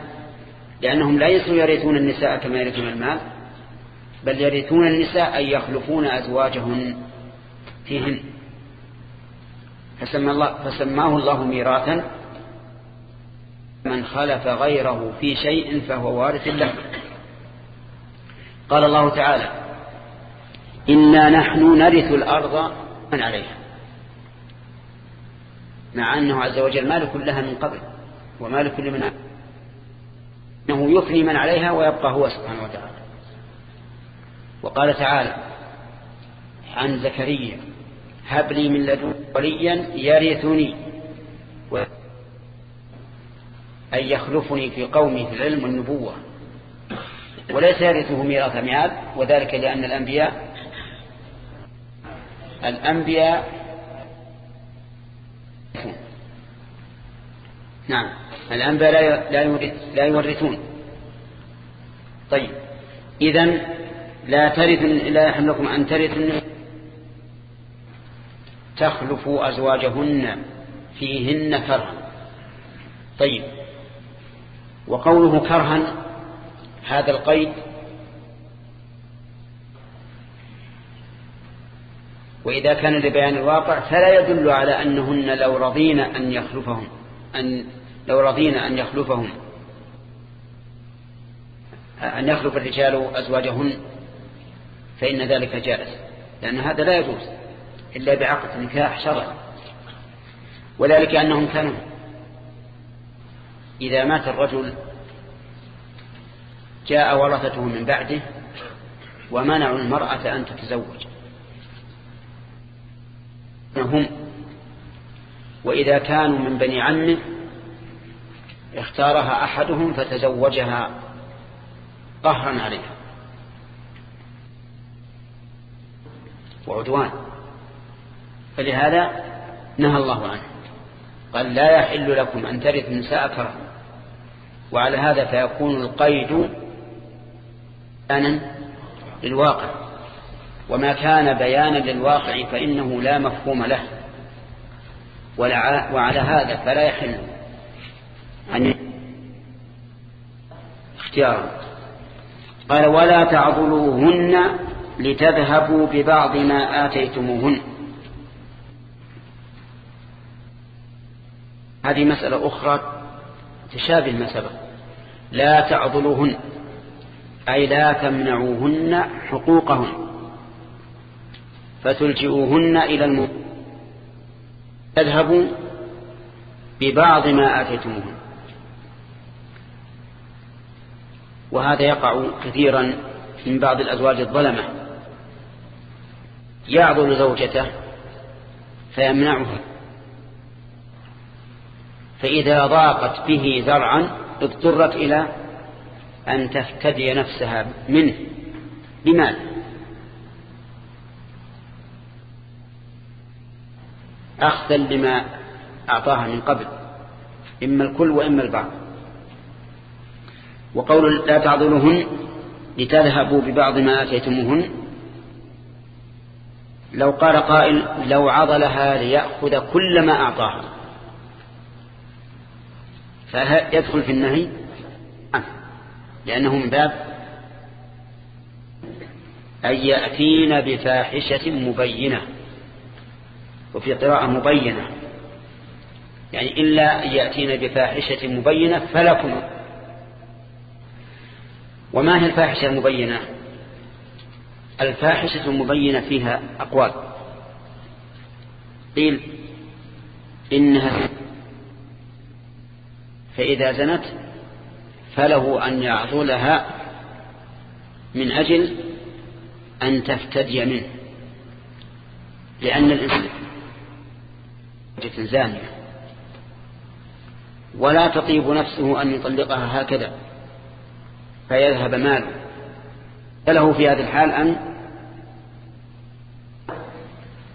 لأنهم ليسوا يرثون النساء كما يرثون المال بل يرثون النساء أن يخلفون أزواجهن فيهن. فسمى الله فسماه الله ميراثا. من خلف غيره في شيء فهو وارث له. قال الله تعالى إنا نحن نرث الأرض من عليها. مع أنه عز وجل مالك لها من قبل ومالك لمن أنه يفني من عليها ويبقى هو سبحانه وتعالى. وقال تعالى عن زكريا هب لي من لدن وليا يرثني أن يخلفني في قومي في العلم والنبوة. وليس يرثه ميراث ميعاد وذلك لأن الأنبياء الأنبياء نعم الأنبياء لا لا يورثون. طيب. إذا لا ترث لا يحل لكم أن ترثوا تخلفوا أزواجهن فيهن كرها. طيب. وقوله كرها هذا القيد وإذا كان لبيان الواقع فلا يدل على أنهن لو رضين أن يخلفهم أن لو رضين أن يخلفهم. أن يخلف الرجال أزواجهن فإن ذلك جائز لأن هذا لا يجوز إلا بعقد نكاح شرعي وذلك أنهم كانوا إذا مات الرجل جاء ورثته من بعده ومنعوا المرأة أن تتزوج. هم وإذا كانوا من بني عمه اختارها أحدهم فتزوجها قهرا عليها. وعدوان. فلهذا نهى الله عنه. قال لا يحل لكم أن ترث النساء كرها. وعلى هذا فيكون القيد بيانا للواقع. وما كان بيانا للواقع فإنه لا مفهوم له. وعلى هذا فلا يحل أن اختيارا. قال ولا تعضلوهن لتذهبوا ببعض ما آتيتموهن. هذه مسألة أخرى تشابه سبق لا تعضلوهن أي لا تمنعوهن حقوقهن فتلجئوهن إلى الموت. تذهبوا ببعض ما آتيتموهن. وهذا يقع كثيرا من بعض الأزواج الظلمة. يعضل زوجته فيمنعها. فإذا ضاقت به زرعا اضطرت إلى أن تفتدي نفسها منه. بمال. أخذا لما أعطاها من قبل. إما الكل وإما البعض. وقول لا تعضلهن لتذهبوا ببعض ما آتيتموهن. لو قال قائل لو عضلها ليأخذ كل ما أعطاها. فيدخل في النهي لأنه من باب أن يأتين بفاحشة مبينة وفي قراءة مبينة. يعني إلا أن يأتين بفاحشة مبينة فلكم. وما هي الفاحشة المبينة؟ الفاحشة المبينة فيها أقوال. قيل إنها فإذا زنت فله أن يعضلها من أجل أن تفتدي منه لأن الإنسان زانية. ولا تطيب نفسه أن يطلقها هكذا. فيذهب ماله. فله في هذه الحال أن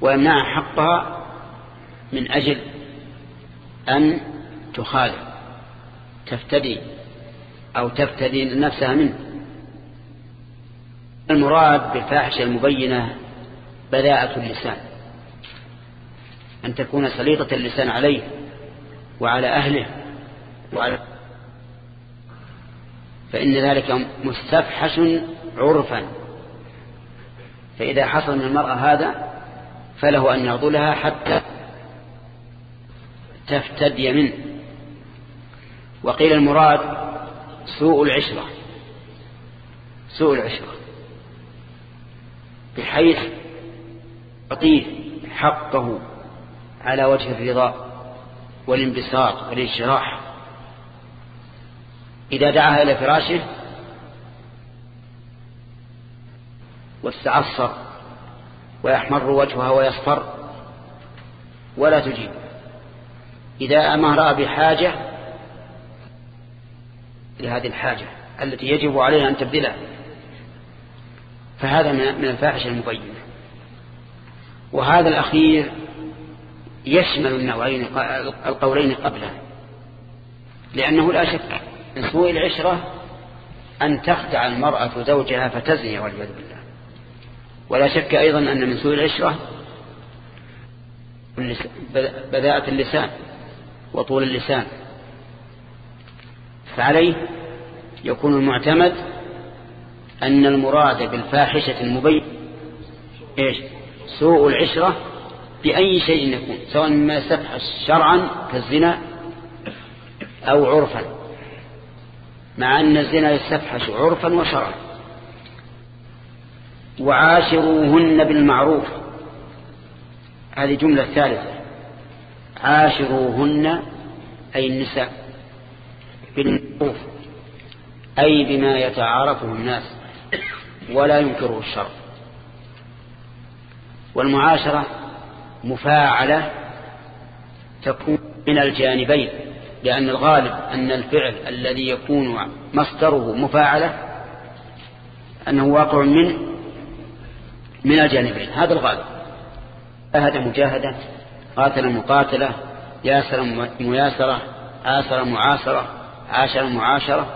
ويمنع حقها من أجل أن تخالف تفتدي أو تفتدي نفسها منه. المراد بالفاحشة المبينة بداءة اللسان أن تكون سليطة اللسان عليه وعلى أهله وعلى فإن ذلك مستفحش عرفا. فإذا حصل من المرأة هذا فله أن يعضلها حتى تفتدي منه. وقيل المراد سوء العشرة. سوء العشرة. بحيث يعطيه حقه على وجه الرضا والانبساط والانشراح. إذا دعاها إلى فراشه واستعصر ويحمر وجهها ويصفر ولا تجيب. إذا أمر بحاجة لهذه الحاجة التي يجب عليها أن تبذلها فهذا من الفاحشة المبينة. وهذا الأخير يشمل النوعين القولين قبله لأنه لا شك من سوء العشرة أن تخدع المرأة زوجها فتزني والعياذ بالله. ولا شك أيضا أن من سوء العشرة بذاءة اللسان وطول اللسان. فعليه يكون المعتمد أن المراد بالفاحشة المبين إيش؟ سوء العشرة بأي شيء يكون سواء مما يستفحش شرعا كالزنا أو عرفا. مع أن الزنا يستفحش عرفا وشرعا. وعاشروهن بالمعروف. هذه جملة ثالثة. عاشروهن أي النساء بالمعروف أي بما يتعارفه الناس ولا ينكره الشرع. والمعاشرة مفاعلة تكون من الجانبين. لأن الغالب أن الفعل الذي يكون مصدره مفاعلة أنه واقع من من الجانبين. هذا الغالب. أهد مجاهدة قاتل مقاتلة ياسر مياسرة آسر معاصرة عاشر معاشرة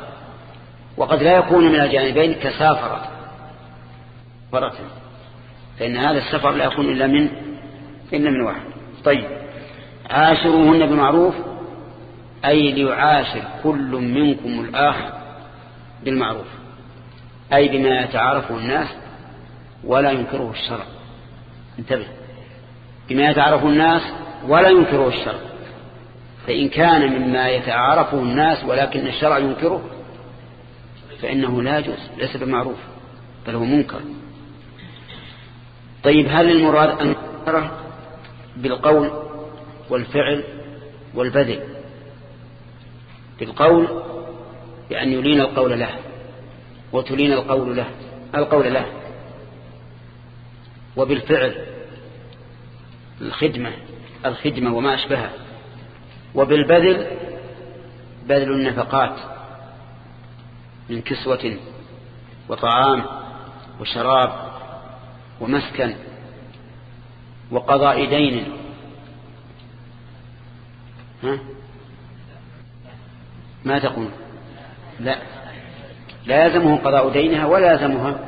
وقد لا يكون من الجانبين كسافرة. فرة فإن هذا السفر لا يكون إلا من إلا من واحد. طيب. عاشروهن بمعروف أي ليعاشر كل منكم الآخر بالمعروف أي بما يتعارفه الناس ولا ينكره الشرع. انتبه بما يتعارفه الناس ولا ينكره الشرع. فإن كان مما يتعارفه الناس ولكن الشرع ينكره فإنه لا يجوز ليس بمعروف بل هو منكر. طيب هل المراد أن بالقول والفعل والبذل بالقول بأن يلين القول له وتلين القول له القول له. وبالفعل الخدمة الخدمة وما أشبهها. وبالبذل بذل النفقات من كسوة وطعام وشراب ومسكن وقضاء دين. ها؟ ما تقول؟ لا. لا يلزمه قضاء دينها ولا يلزمها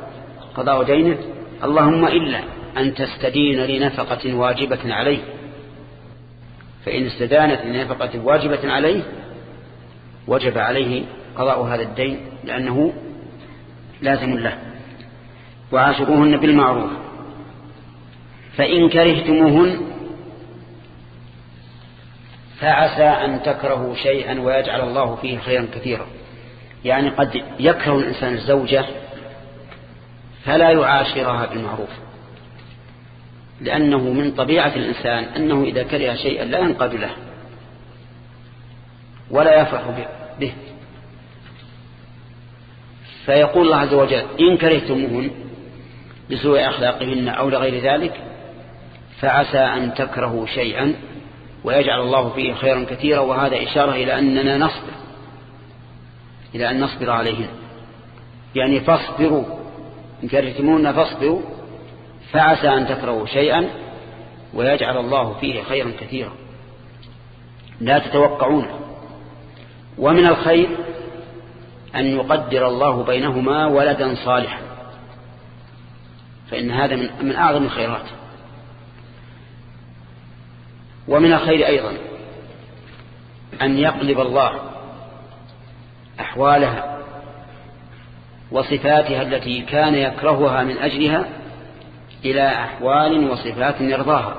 قضاء دينه. اللهم إلا أن تستدين لنفقة واجبة عليه. فإن استدانت لنفقة واجبة عليه وجب عليه قضاء هذا الدين لأنه لازم له. وعاشروهن بالمعروف. فإن كرهتموهن فعسى أن تكرهوا شيئا ويجعل الله فيه خيرا كثيرا. يعني قد يكره الإنسان الزوجة فلا يعاشرها بالمعروف. لأنه من طبيعة الإنسان أنه إذا كره شيئا لا ينقاد له ولا يفرح به. فيقول الله عز وجل إن كرهتموهن لسوء أخلاقهن أو لغير ذلك فعسى أن تكرهوا شيئا ويجعل الله فيه خيرا كثيرا وهذا إشارة إلى أننا نصبر إلى أن نصبر عليهن يعني فاصبروا إن كرهتموهن فاصبروا فعسى أن تكرهوا شيئا ويجعل الله فيه خيرا كثيرا. لا تتوقعونه ومن الخير أن يقدر الله بينهما ولدا صالحا. فإن هذا من أعظم الخيرات. ومن الخير أيضا أن يقلب الله أحوالها وصفاتها التي كان يكرهها من أجلها إلى أحوال وصفات يرضاها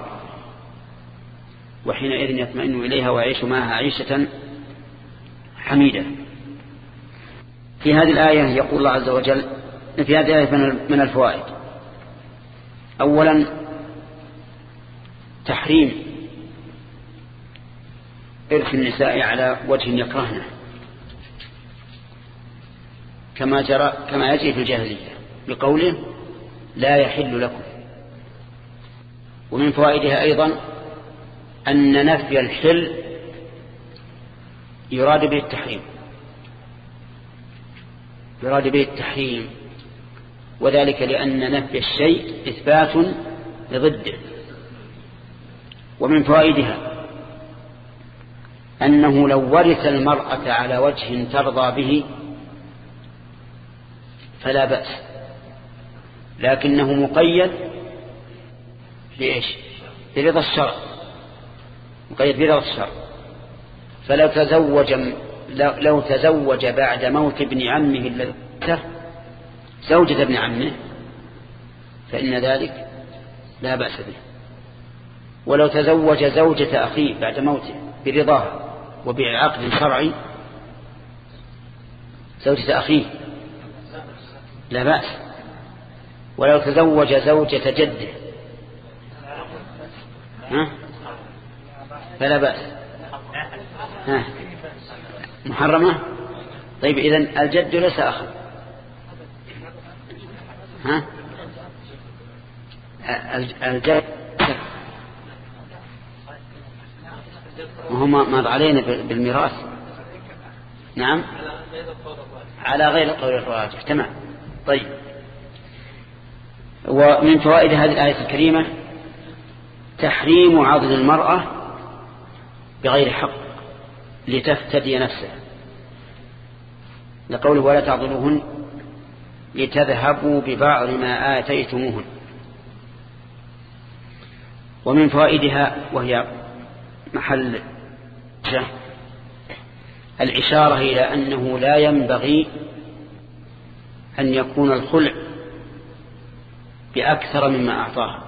وحينئذ يطمئن إليها ويعيش معها عيشة حميدة. في هذه الآية يقول الله عز وجل في هذه الآية من الفوائد. أولا تحريم إرث النساء على وجه يكرهنه كما جرى كما يجري في الجاهلية بقوله لا يحل لكم. ومن فوائدها أيضا أن نفي الحل يراد به التحريم يراد به التحريم وذلك لأن نفي الشيء إثبات لضده. ومن فوائدها أنه لو ورث المرأة على وجه ترضى به فلا بأس. لكنه مقيد بإيش؟ برضا الشرع. مقيد برضا الشرع. فلو تزوج لو تزوج بعد موت ابن عمه زوجة ابن عمه فإن ذلك لا بأس به. ولو تزوج زوجة أخيه بعد موته برضاه وبعقد شرعي زوجة أخيه. لا بأس. ولو تزوج زوجة جده. ها؟ فلا بأس. ها؟ محرمة؟ طيب إذن الجد ليس أخا. ها؟ الجد وهو ماض علينا بالميراث. نعم؟ على غير قول الراجح. تمام. طيب. ومن فوائد هذه الآية الكريمة تحريم عضل المرأة بغير حق لتفتدي نفسها. لقوله ولا تعضلوهن لتذهبوا ببعض ما آتيتموهن. ومن فوائدها وهي محل الإشارة إلى أنه لا ينبغي أن يكون الخلع بأكثر مما أعطاه.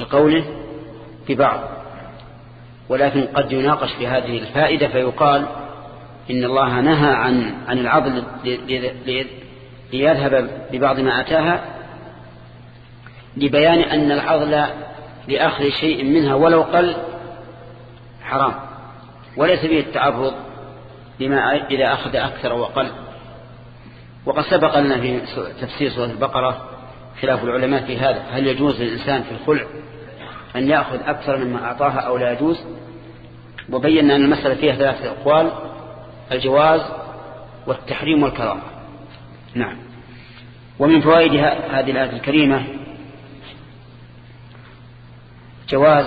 لقوله ببعض ولكن قد يناقش في هذه الفائدة فيقال إن الله نهى عن عن العضل ليذهب ببعض ما أتاها لبيان أن العضل لأخذ شيء منها ولو قل حرام وليس فيه التعرض بما إذا أخذ أكثر وقل وقد سبق لنا في تفسير سورة البقرة خلاف العلماء في هذا هل يجوز للإنسان في الخلع أن يأخذ أكثر مما أعطاها أو لا يجوز؟ وبينا أن المسألة فيها ثلاثة أقوال الجواز والتحريم والكرامة. نعم. ومن فوائد هذه الآية الكريمة جواز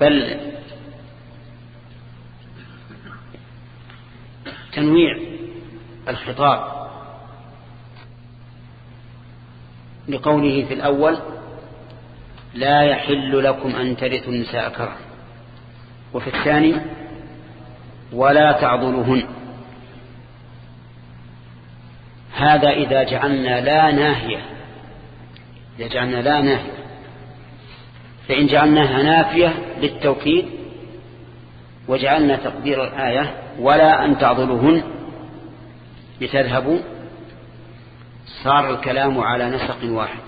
بل تنويع الخطاب لقوله في الأول لا يحل لكم أن ترثوا النساء كرها. وفي الثاني ولا تعضلهن هذا إذا جعلنا لا ناهية إذا جعلنا لا ناهية فإن جعلناها نافية للتوكيد وجعلنا تقدير الآية ولا أن تعضلهن لتذهبوا صار الكلام على نسق واحد.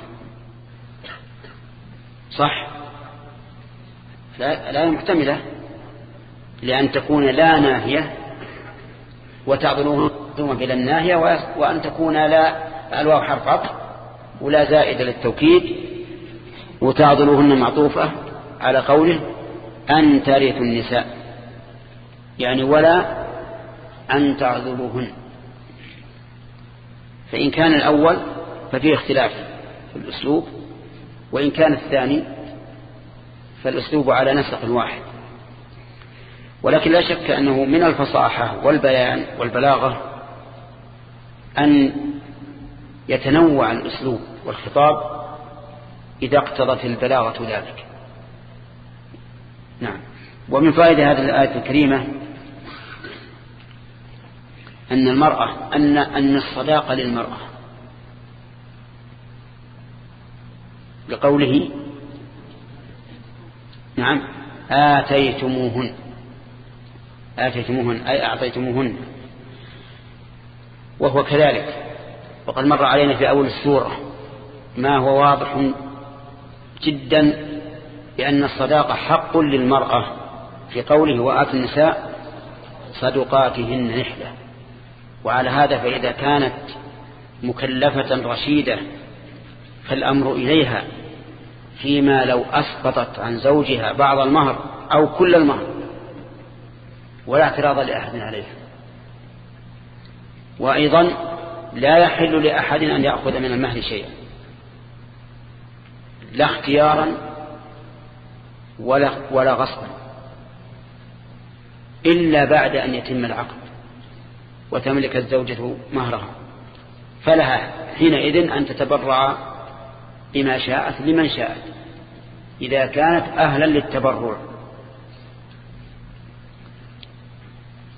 صح؟ لا, لا محتملة. لأن تكون لا ناهية وتعضلون ثم بلا الناهية وأن تكون لا الواو حرف عطف ولا زائدة للتوكيد. وتعضلوهن معطوفة على قوله أن ترث النساء. يعني ولا أن تعذبوهن فإن كان الأول ففيه اختلاف في الأسلوب وإن كان الثاني فالأسلوب على نسق واحد. ولكن لا شك أنه من الفصاحة والبيان والبلاغة أن يتنوع الأسلوب والخطاب إذا اقتضت البلاغة ذلك. نعم. ومن فائدة هذه الآية الكريمة أن المرأة أن أن الصداقة للمرأة. لقوله نعم آتيتموهن. آتيتموهن أي أعطيتموهن. وهو كذلك. وقد مر علينا في أول السورة ما هو واضح جدا بأن الصداقة حق للمرأة في قوله وآت النساء صدقاتهن نحلة. وعلى هذا فإذا كانت مكلفة رشيدة فالأمر إليها فيما لو أسقطت عن زوجها بعض المهر أو كل المهر ولا اعتراض لأحد عليها. وأيضا لا يحل لأحد أن يأخذ من المهر شيئا. لا اختيارا ولا, ولا غصبا. إلا بعد أن يتم العقد وتملك الزوجة مهرها. فلها حينئذ أن تتبرع بما شاءت لمن شاءت إذا كانت أهلا للتبرع.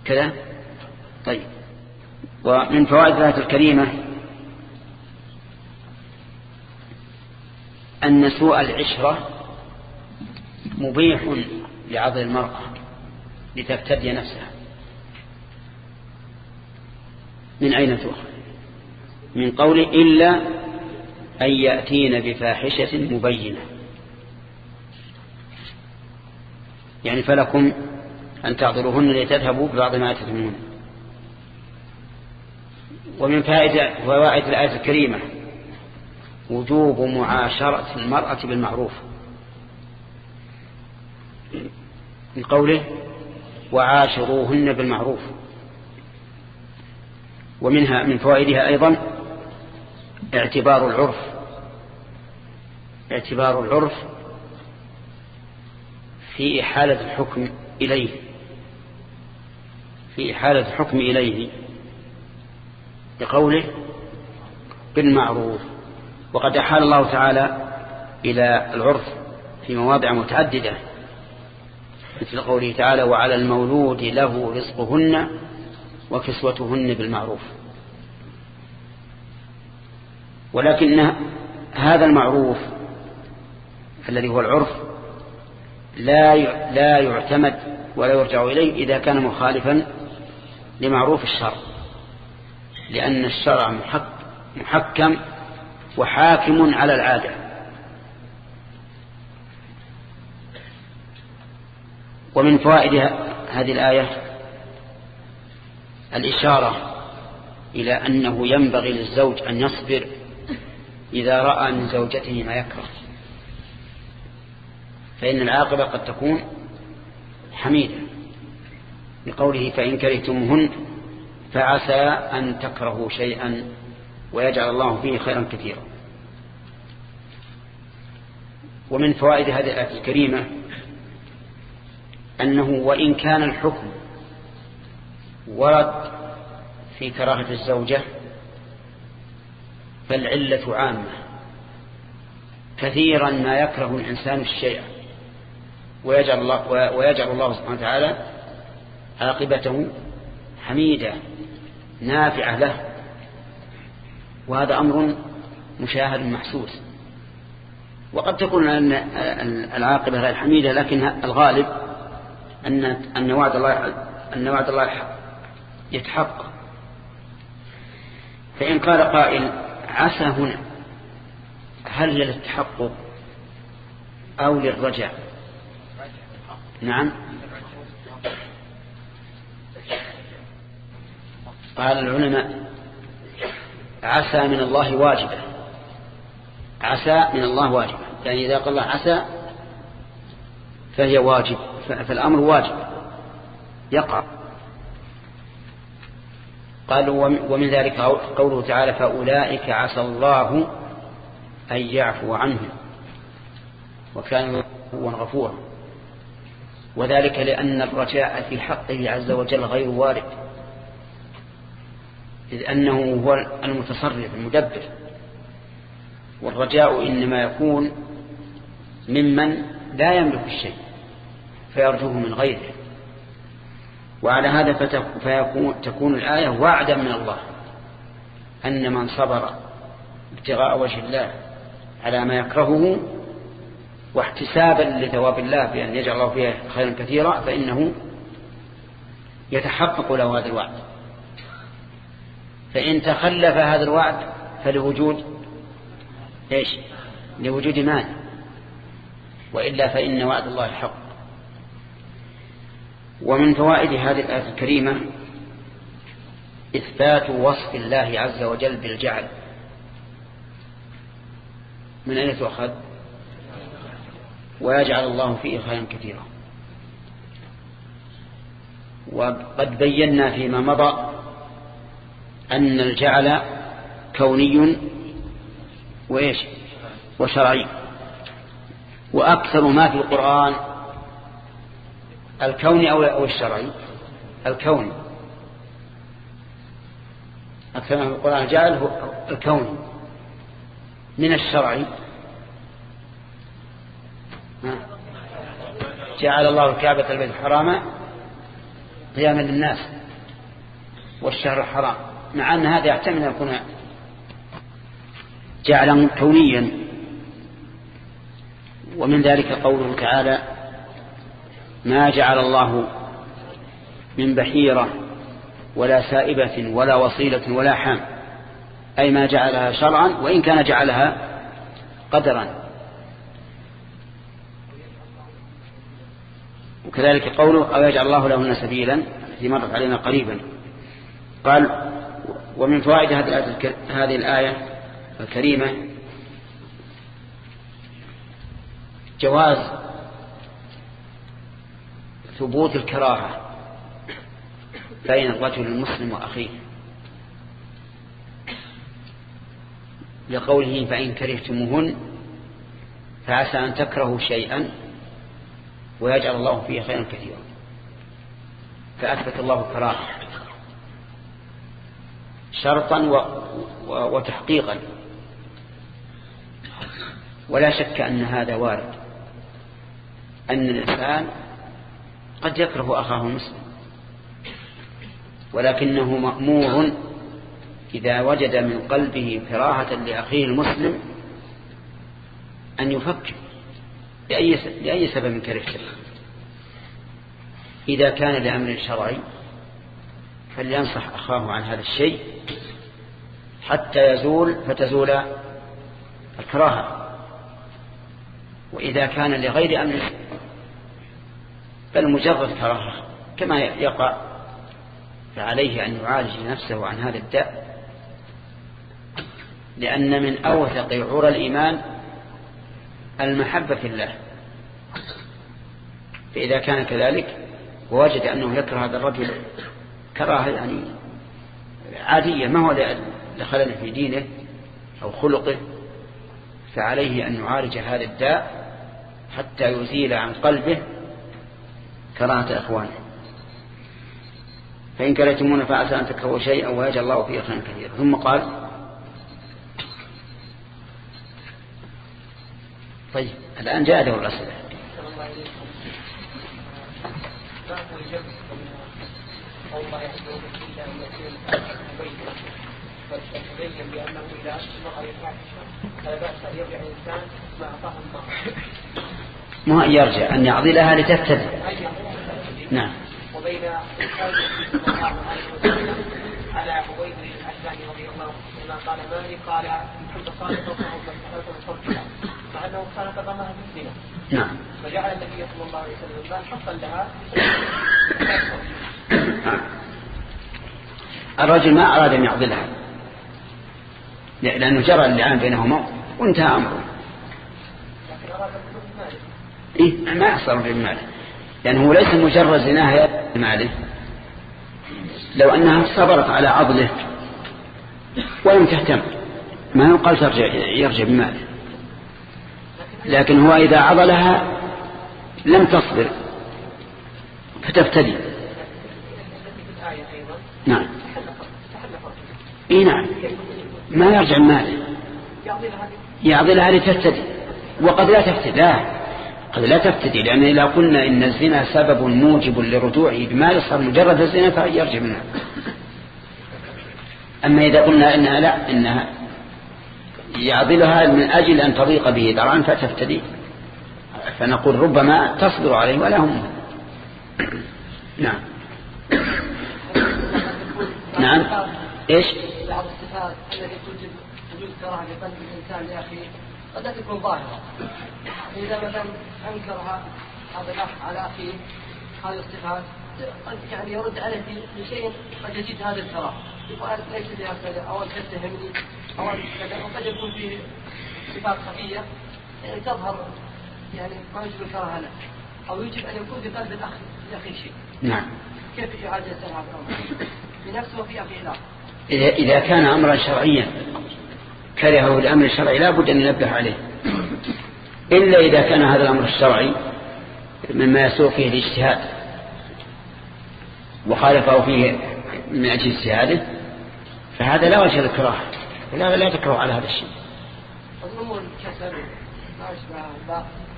كذا؟ طيب. ومن فوائد الآية الكريمة أن سوء العشرة مبيح لعضل المرأة لتفتدي نفسها. من أين تؤخذ؟ من قول إلا أن يأتين بفاحشة مبينة. يعني فلكم أن تعذروهن لتذهبوا ببعض ما تتمون ومن فائدة فوائد الآية الكريمة وجوب معاشرة المرأة بالمعروف. من قوله وعاشروهن بالمعروف ومنها من فوائدها أيضا اعتبار العرف. اعتبار العرف في إحالة الحكم إليه. في إحالة الحكم إليه. بقوله بالمعروف وقد أحال الله تعالى إلى العرف في مواضع متعددة مثل قوله تعالى وعلى المولود له رزقهن وكسوتهن بالمعروف. ولكن هذا المعروف الذي هو العرف لا لا يعتمد ولا يرجع إليه إذا كان مخالفا لمعروف الشرع لأن الشرع محكم وحاكم على العادة. ومن فوائد هذه الآية الإشارة إلى أنه ينبغي للزوج أن يصبر إذا رأى من زوجته ما يكره. فإن العاقبة قد تكون حميدة. لقوله فإن كرهتمهن فعسى أن تكرهوا شيئا ويجعل الله فيه خيرا كثيرا. ومن فوائد هذه الآية الكريمة أنه وإن كان الحكم ورد في كراهة الزوجة فالعلة عامة. كثيرا ما يكره الإنسان الشيء. ويجعل الله, ويجعل الله سبحانه وتعالى عاقبته حميدة نافعة له. وهذا أمر مشاهد محسوس. وقد تكون العاقبة غير حميدة لكن الغالب أن أن وعد الله أن وعد الله يتحقق. فإن قال قائل عسى هنا هل للتحقق أو للرجاء نعم. قال العلماء عسى من الله واجبة. عسى من الله واجبة. يعني إذا قال الله عسى فهي واجب. فالأمر واجب. يقع. قالوا ومن ذلك قوله تعالى فأولئك عسى الله أن يعفو عنهم. وكان هو غفورا. وذلك لأن الرجاء في حقه عز وجل غير وارد. إذ أنه هو المتصرف المدبر. والرجاء إنما يكون ممن لا يملك الشيء فيرجوه من غيره. وعلى هذا فيكون تكون الآية وعدا من الله أن من صبر ابتغاء وجه الله على ما يكرهه واحتسابا لثواب الله بأن يجعل الله فيها خيرا كثيرا فإنه يتحقق له هذا الوعد. فإن تخلف هذا الوعد فلوجود إيش؟ لوجود مال. وإلا فإن وعد الله حق. ومن فوائد هذه الآية الكريمة إثبات وصف الله عز وجل بالجعل. من أين تؤخذ؟ ويجعل الله فيه خيرا كثيرا. وقد بينا فيما مضى أن الجعل كوني وإيش؟ وشرعي. وأكثر ما في القرآن الكوني أو الشرعي. الكوني. أكثر ما في القرآن الجعل هو الكوني. من الشرعي. جعل الله الكعبة البيت الحرام قياما للناس والشهر الحرام مع أن هذا يحتمل أن يكون جعلا كونيا. ومن ذلك قوله تعالى ما جعل الله من بحيرة ولا سائبة ولا وصيلة ولا حام أي ما جعلها شرعا وإن كان جعلها قدرا. وكذلك قوله أو يجعل الله لهن سبيلا؟ التي مرت علينا قريبا. قال ومن فوائد هذه الآية الكريمة جواز ثبوت الكراهة بين الرجل المسلم وأخيه. لقوله فإن كرهتموهن فعسى أن تكرهوا شيئا ويجعل الله فيه خيرا كثيرا. فأثبت الله الكراهة شرطا. وتحقيقا. ولا شك أن هذا وارد. أن الإنسان قد يكره أخاه المسلم. ولكنه مأمور إذا وجد من قلبه كراهة لأخيه المسلم أن يفكر لأي سبب كرهته. إذا كان لأمر شرعي فلينصح أخاه عن هذا الشيء حتى يزول فتزول الكراهة. وإذا كان لغير أمر بل مجرد كراهة كما يقع فعليه أن يعالج نفسه عن هذا الداء لأن من أوثق عرى الإيمان المحبة في الله. فإذا كان كذلك ووجد أنه يكره هذا الرجل كراهة يعني عادية ما هو لخلل في دينه أو خلقه فعليه أن يعالج هذا الداء حتى يزيل عن قلبه كراهة إخوانه. فإن كرهتمون فعسى أن تكرهوا شيئا ويجعل الله فيه خيرا كثيرا. ثم قال طيب الآن جاء دور الأسئلة. فتبين بأنه إذا أشبه على الفاحشة فلا بأس أن يرجع الإنسان ما أعطاه الله ما يرجع أن يعضلها لتهتدي نعم وبين على رضي الله عنه قال مالي قال كنت صادقا مع أنه خلق ضمها بالزنا نعم. فجعل النبي صلى الله عليه وسلم حقا لها. الرجل ما أراد أن يعضلها. لأنه جرى اللعان بينهما وانتهى أمره. إيه ما يحصل في المال لأنه ليس مجرد زناها ماله. لو أنها صبرت على عضله ولم تهتم ما يقال ترجع يرجع بماله. لكن هو إذا عضلها لم تصبر فتفتدي نعم. إي نعم. ما يرجع ماله يعضلها لتفتدي وقد لا تفتدي لا. قد لا تفتدي لأن إذا قلنا إن الزنا سبب موجب لرجوعه بمال صار مجرد الزنا فيرجع منها. أما إذا قلنا إنها لا إنها يعضلها من أجل أن تضيق به درعا فتفتدي. فنقول ربما تصبر عليه ولا هم. نعم. نعم. إيش؟ بعض الصفات التي توجد وجود كراهه في قلب الانسان لاخيه قد لا تكون ظاهره إذا مثلا انكرها هذا الأخ على أخيه هذه الصفات قد يعني يرد عليه بشيء قد يجد هذا الكراهه يقول ليس لي كذا أو تتهمني أو كذا وقد يكون في صفات خفية. يعني تظهر يعني ما يجب الكراهة له. أو يجب أن يكون في قلب الأخ لاخيه شيء. نعم. كيف يعالج هذا الأمر؟ في نفسه وفي أخيه إذا, إذا كان أمرا شرعيا كرهه الأمر الشرعي لا بد أن ينبه عليه. إلا إذا كان هذا الأمر الشرعي مما يسوق فيه الاجتهاد. وخالفه فيه من أجل اجتهاده فهذا لا وجه الكراهة لا لا تكره على هذا الشيء.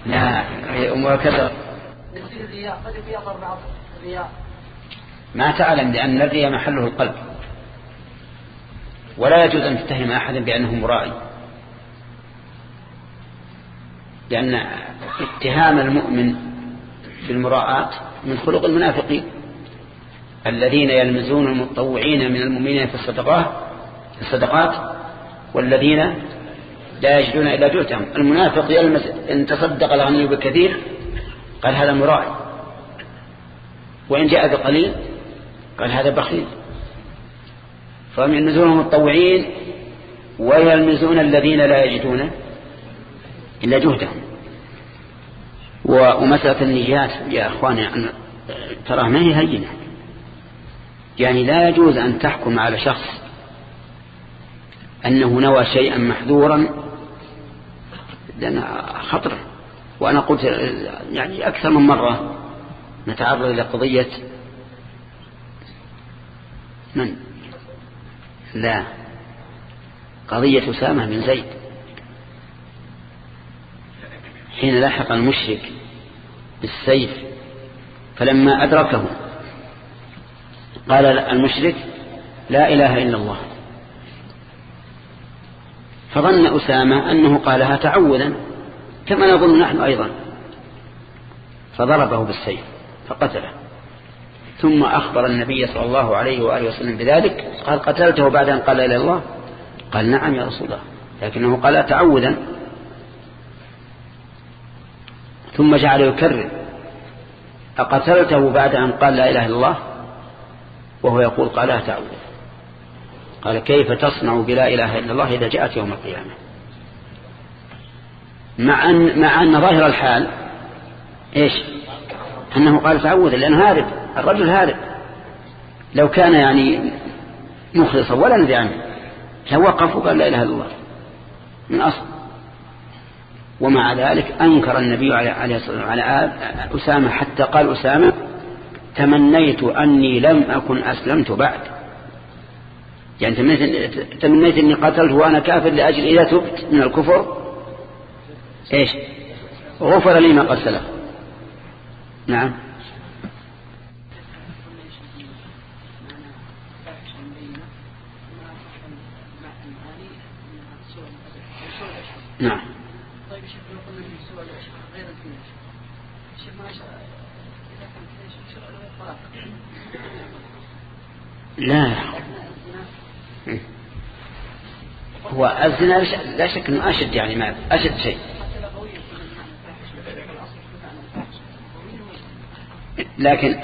لا. هي أمور الكسر ما تعلم لأن الرياء محله القلب. ولا يجوز أن تتهم أحدا بأنه مرائي. لأن اتهام المؤمن بالمراءة من خلق المنافقين. الذين يلمزون المتطوعين من المؤمنين في الصدقات في الصدقات والذين لا يجدون إلا جهتهم المنافق يلمس إن تصدق الغني بكثير قال هذا مرائي وإن جاء بقليل قال هذا بخيل. فهم يلمزون المتطوعين ويلمزون الذين لا يجدون إلا جهدهم. ومسألة النيات يا أخواني ترى ما هي هينة. يعني لا يجوز أن تحكم على شخص أنه نوى شيئا محذورا لأن خطر. وأنا قلت يعني أكثر من مرة نتعرض إلى قضية من؟ لا. قضية أسامة بن زيد. حين لحق المشرك بالسيف فلما أدركه قال المشرك لا إله إلا الله. فظن أسامة أنه قالها تعوذا كما نظن نحن أيضا. فضربه بالسيف فقتله. ثم أخبر النبي صلى الله عليه وآله وسلم بذلك قال قتلته بعد أن قال إلى الله. قال نعم يا رسول الله لكنه قال تعوذا. ثم جعل يكرر أقتلته بعد أن قال لا إله إلا الله؟ وهو يقول قالها تعوذ قال كيف تصنع بلا إله إلا الله إذا جاءت يوم القيامة؟ مع أن, مع أن ظاهر الحال إيش؟ أنه قال تعوذ لأنه هارب الرجل هارب. لو كان يعني مخلصا ولا ندري عنه. لو وقف وقال لا إله إلا الله. من أصل. ومع ذلك أنكر النبي عليه الصلاة والسلام على أسامة حتى قال أسامة تمنيت أني لم أكن أسلمت بعد. يعني تمنيت, أني قتلت وأنا كافر لأجل إذا تبت من الكفر؟ إيش؟ غفر لي ما سلف. نعم. نعم. طيب شيخ لو في سوى غير لا. هو الزنا لا شك إنه أشد يعني ما أشد شيء. لكن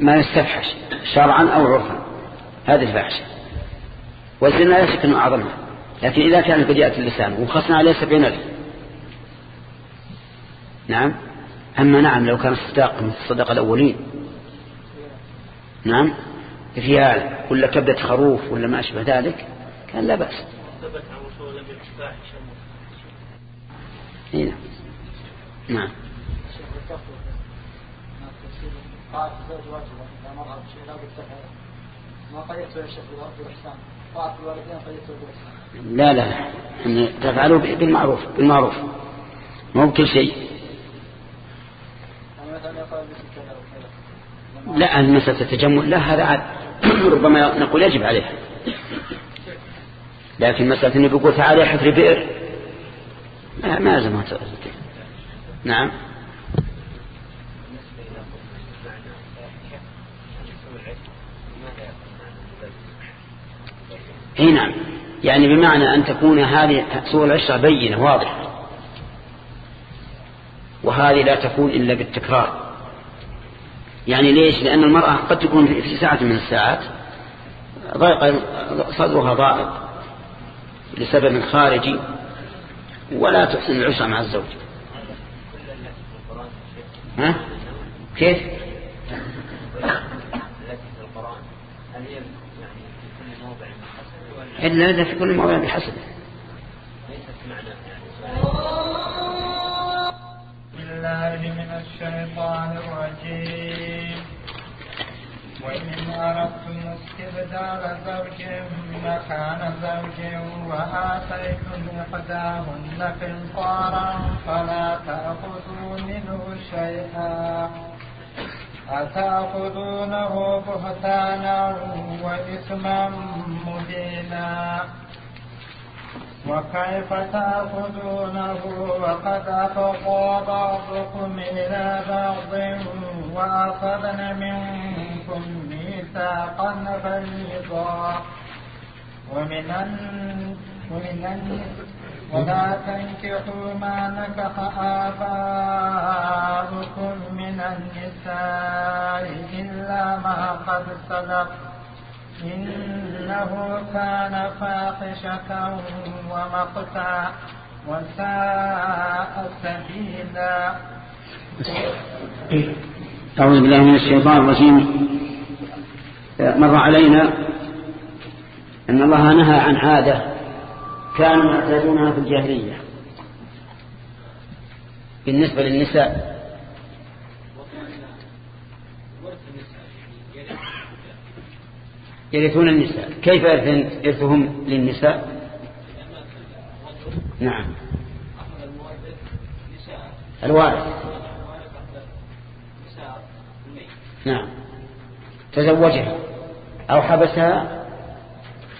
ما يستفحش شرعا أو عرفا. هذه الفاحشه والزنا لا شك إنه اعظمها لكن إذا كان يأتي اللسان وخصنا عليه سبعين ألف. نعم؟ أما نعم لو كان الصداق من الصدق الأولين. نعم؟ ريال ولا كبدة خروف ولا ما أشبه ذلك كان لا بأس. هنا نعم. الزوج واجبة إذا مر بشيء لا ما طاعة الوالدين قيدته بالإحسان لا. لا تفعلوا بالمعروف بالمعروف. مو بكل شيء. لا المسألة التجمل لا هذا عاد ربما نقول يجب عليه. لكن مسألة أنه بيقول تعالى حفر بئر. ما ما زمان نعم. إي نعم. يعني بمعنى أن تكون هذه سوء العشرة بينة واضحة وهذه لا تكون إلا بالتكرار. يعني ليش؟ لأن المرأة قد تكون في ساعة من الساعات ضيق صدرها ضائق لسبب خارجي ولا تحسن العشرة مع الزوج. ها؟ كيف؟ إلا في كل موضع بحسب
بالله من الشيطان الرجيم. وإن أردتم استبدال زوج مكان زوج وآتيتم إحداهن قنطارا فلا تأخذوا منه شيئا. أتأخذونه بهتانا وإثما مبينا. وكيف تأخذونه وقد أفضى بعضكم إلى بعض وأخذن منكم ميثاقا غليظا ومن ومن ولا تنكحوا ما نكح آباؤكم من النساء إلا ما قد سلف إنه كان فاحشة ومقتا وساء سبيلا.
أعوذ بالله من الشيطان الرجيم. مر علينا أن الله نهى عن عادة كانوا يعتادونها في الجاهلية. بالنسبة للنساء. يرثون النساء. كيف يرثهم للنساء؟ نعم. الوارث. نعم. تزوجها. أو حبسها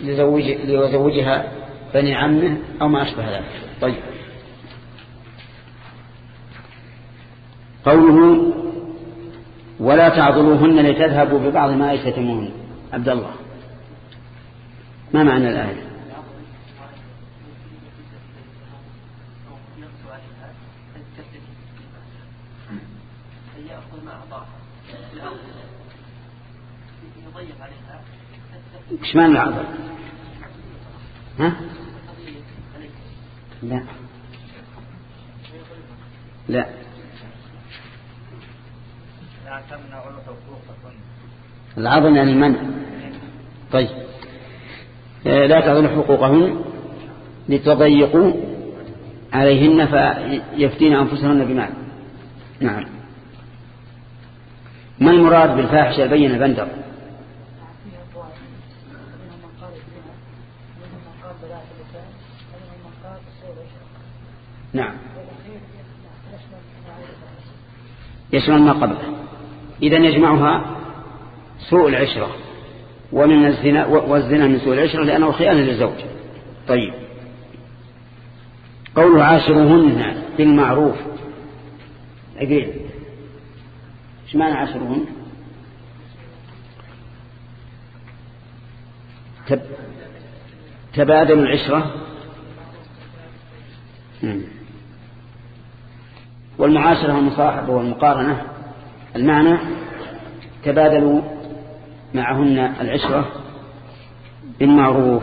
لزوج ليزوجها بني عمه أو ما أشبه ذلك. طيب. قوله ولا تعضلوهن لتذهبوا ببعض ما يستتمون عبد الله. ما معنى الآية؟ إيش معنى العضل ها؟ لا. لا. العظم يعني المنع. طيب. لا تعظم حقوقهن لتضيقوا عليهن فيفتين أنفسهن بمال. نعم. ما المراد بالفاحشة البينة بندر؟ نعم. يشمل ما قبله. إذا يجمعها سوء العشرة. ومن الزنا والزنا من سوء العشرة لأنه خيانة للزوج. طيب. قول عاشرهن بالمعروف. عقيل إيش معنى عاشرهن؟ تب... تبادل العشرة. والمعاشرة والمصاحبة والمقارنة. المعنى تبادلوا معهن العشرة بالمعروف.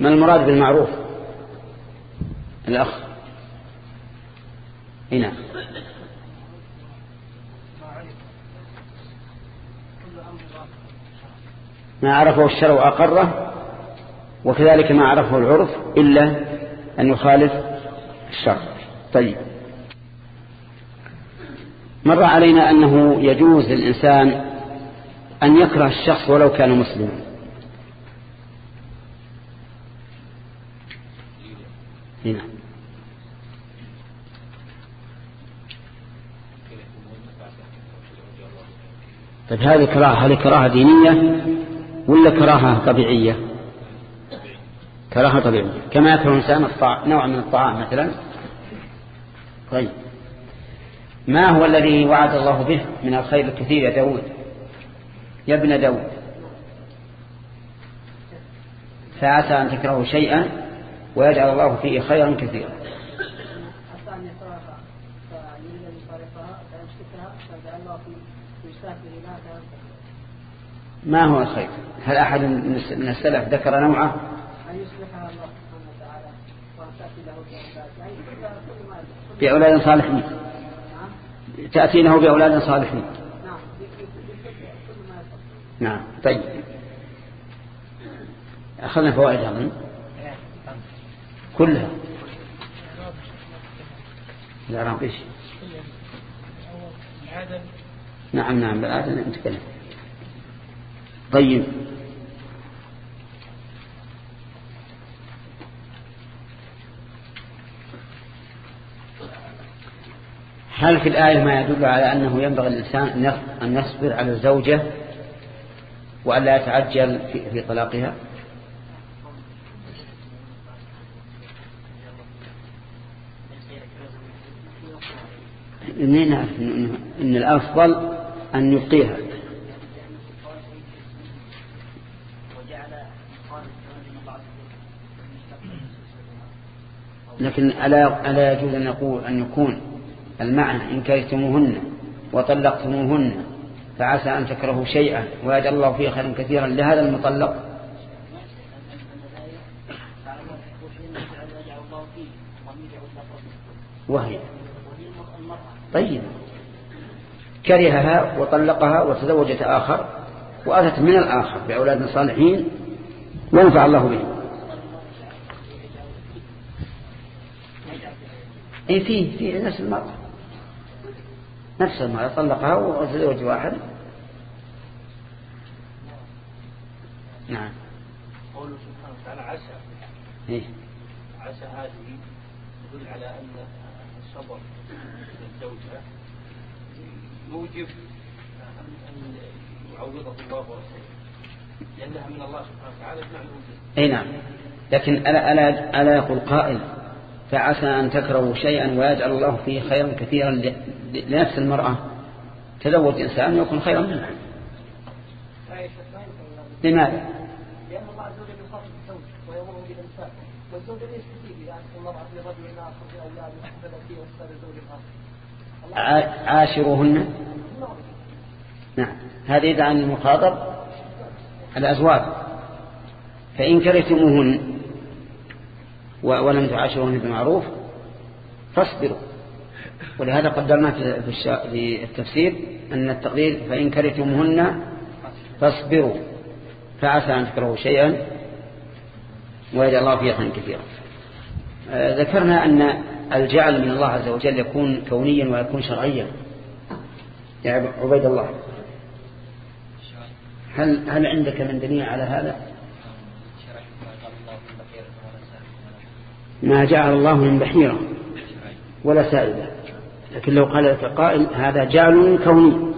ما المراد بالمعروف؟ الأخ. هنا ما عرفه الشرع أقره وكذلك ما عرفه العرف إلا أن يخالف الشرع. طيب. مر علينا أنه يجوز للإنسان أن يكره الشخص ولو كان مسلما. هنا. طيب هذه كراهة. هل كراهة دينية ولا كراهة طبيعية؟ كراهة طبيعية. كما يكره الإنسان نوع من الطعام مثلا. طيب. ما هو الذي وعد الله به من الخير الكثير يا داود؟ يا ابن داود. فعسى أن تكرهوا شيئا ويجعل الله فيه خيرا كثيرا. ما هو الخير؟ هل أحد من السلف ذكر نوعه؟ بأولاد صالحين. تأتي له بأولاد صالحين. نعم. طيب. أخذنا فوائد أظن كلها. لا إيش؟ نعم نعم بالعادة نتكلم. طيب. هل في الآية ما يدل على أنه ينبغي الإنسان أن يصبر على الزوجة وأن لا يتعجل في طلاقها؟ منين نعرف إن الأفضل أن يبقيها لكن ألا, ألا يجوز أن يقول أن يكون المعنى إن كرهتموهن وطلقتموهن فعسى أن تكرهوا شيئا ويجعل الله فيه خيرا كثيرا لهذا المطلق. وهي. طيب. كرهها وطلقها وتزوجت آخر وأتت من الآخر بأولاد صالحين ونفع الله به اي فيه فيه نفس المرأة. نفس المرأة طلقها وتزوج واحد. نعم.
قوله سبحانه وتعالى عسى.
إيه؟
عسى هذه تدل على أن الصبر للزوجة موجب أن يعوضه الله ورسوله لأنها من الله سبحانه وتعالى وجود
أي نعم. لكن ألا, ألا, ألا يقول قائل فعسى أن تكرهوا شيئا ويجعل الله فيه خيرا كثيرا لنفس المرأة. تزوج إنسان يكون خيرا منها. لماذا؟
لأن الله عز وجل يخاطب الزوج ويأمره بالإنسان والزوج كثير إذا المرأة لرجل آخر في أولاد وحفظت فيه وأستاذ زوج آخر
عاشروهن؟ نعم. هذا إذا عن المخاطب الأزواج فإن كرهتموهن ولم تعاشروهن بمعروف فاصبروا. ولهذا قدرنا في التفسير أن التقدير فإن كرهتموهن فاصبروا فعسى أن تكرهوا شيئا ويجعل الله فيه خيرا كثيرا. آه، ذكرنا أن الجعل من الله عز وجل يكون كونيا ويكون شرعيا. يا عبيد الله هل هل عندك من دليل على هذا؟ ما جعل الله من بحيرة ولا سائلة لكن لو قال لك قائل هذا جعل كوني.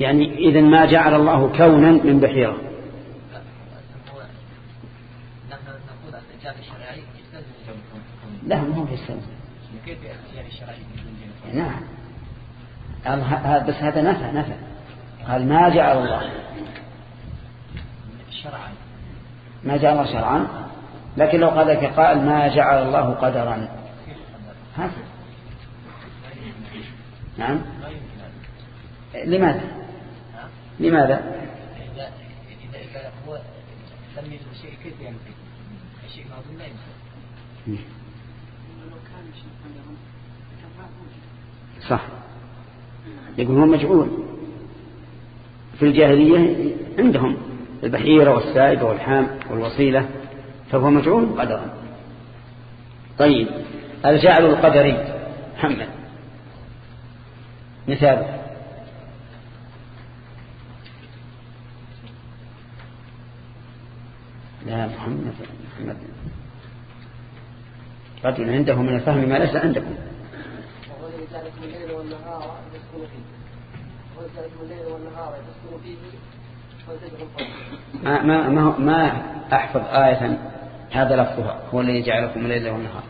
يعني إذا ما جعل الله كونا من بحيرة. لا ما هو في السنة نعم. بس هذا نفع نفع قال ما جعل الله. شرعا ما جعل الله شرعا لكن لو قال لك قائل ما جعل الله قدرا. هذا نعم. لماذا؟ لماذا؟ إذا هو كيف الشيء لا صح. يقول هو مجعول. في الجاهلية عندهم. البحيرة والسائبة والحام والوصيلة فهو مجعول قدرا. طيب الجعل القدري محمد. مثال. لا محمد محمد. رجل عنده من الفهم ما ليس عندكم. الليل والنهار يسكن فيه ما ما ما ما أحفظ آية هذا لفظها هو الذي جعلكم الليل والنهار.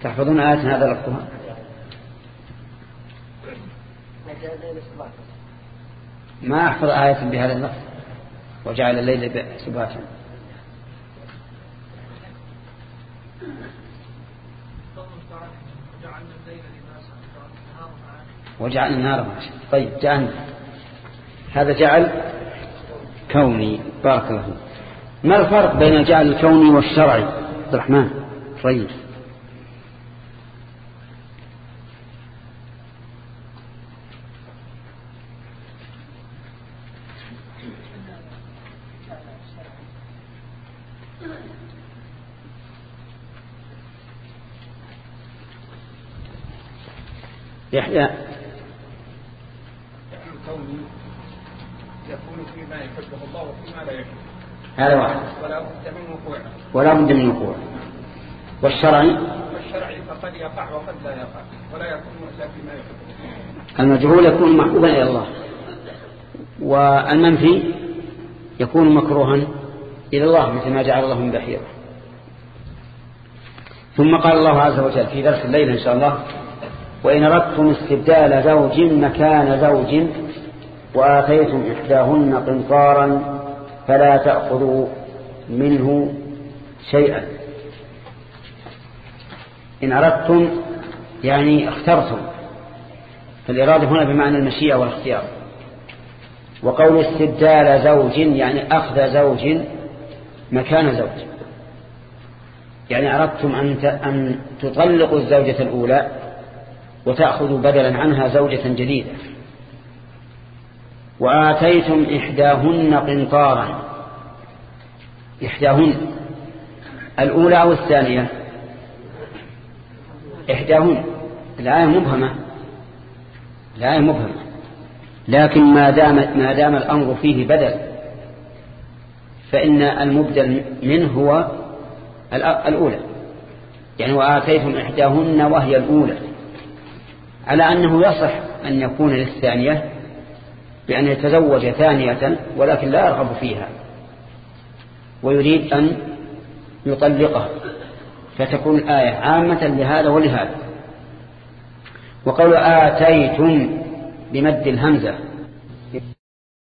تحفظون آية هذا لفظها؟ ما أحفظ آية بهذا اللفظ وجعل الليل سباتا. وجعل النار طيب جعلنا هذا جعل كوني. بارك الله ما الفرق بين الجعل الكوني والشرعي؟ عبد الرحمن طيب. يحيى يكون فيما يحبه الله وفيما لا يحبه هذا واحد. ولا بد من وقوعه. ولا بد من وقوعه. والشرعي؟ والشرعي فقد يقع وقد لا يقع ولا يكون إلا فيما يحبه المجهول يكون محبوبا إلى الله. والمنفي يكون مكروها إلى الله مثل ما جعل الله من بحيرة. ثم قال الله عز وجل في درس الليل إن شاء الله وإن أردتم استبدال زوج مكان زوج وآتيتم إحداهن قنطارا فلا تأخذوا منه شيئا. إن أردتم يعني اخترتم. فالإرادة هنا بمعنى المشيئة والاختيار. وقول استبدال زوج يعني أخذ زوج مكان زوج. يعني أردتم أن تطلقوا الزوجة الأولى وتأخذ بدلا عنها زوجة جديدة. وآتيتم إحداهن قنطارا. إحداهن. الأولى أو الثانية؟ إحداهن. الآية مبهمة. الآية مبهمة. لكن ما دام ما دام الأمر فيه بدل فإن المبدل منه هو الأولى. يعني وآتيتم إحداهن وهي الأولى. على أنه يصح أن يكون للثانية بأن يتزوج ثانية ولكن لا يرغب فيها ويريد أن يطلقها فتكون الآية عامة لهذا ولهذا. وقول آتيتم بمد الهمزة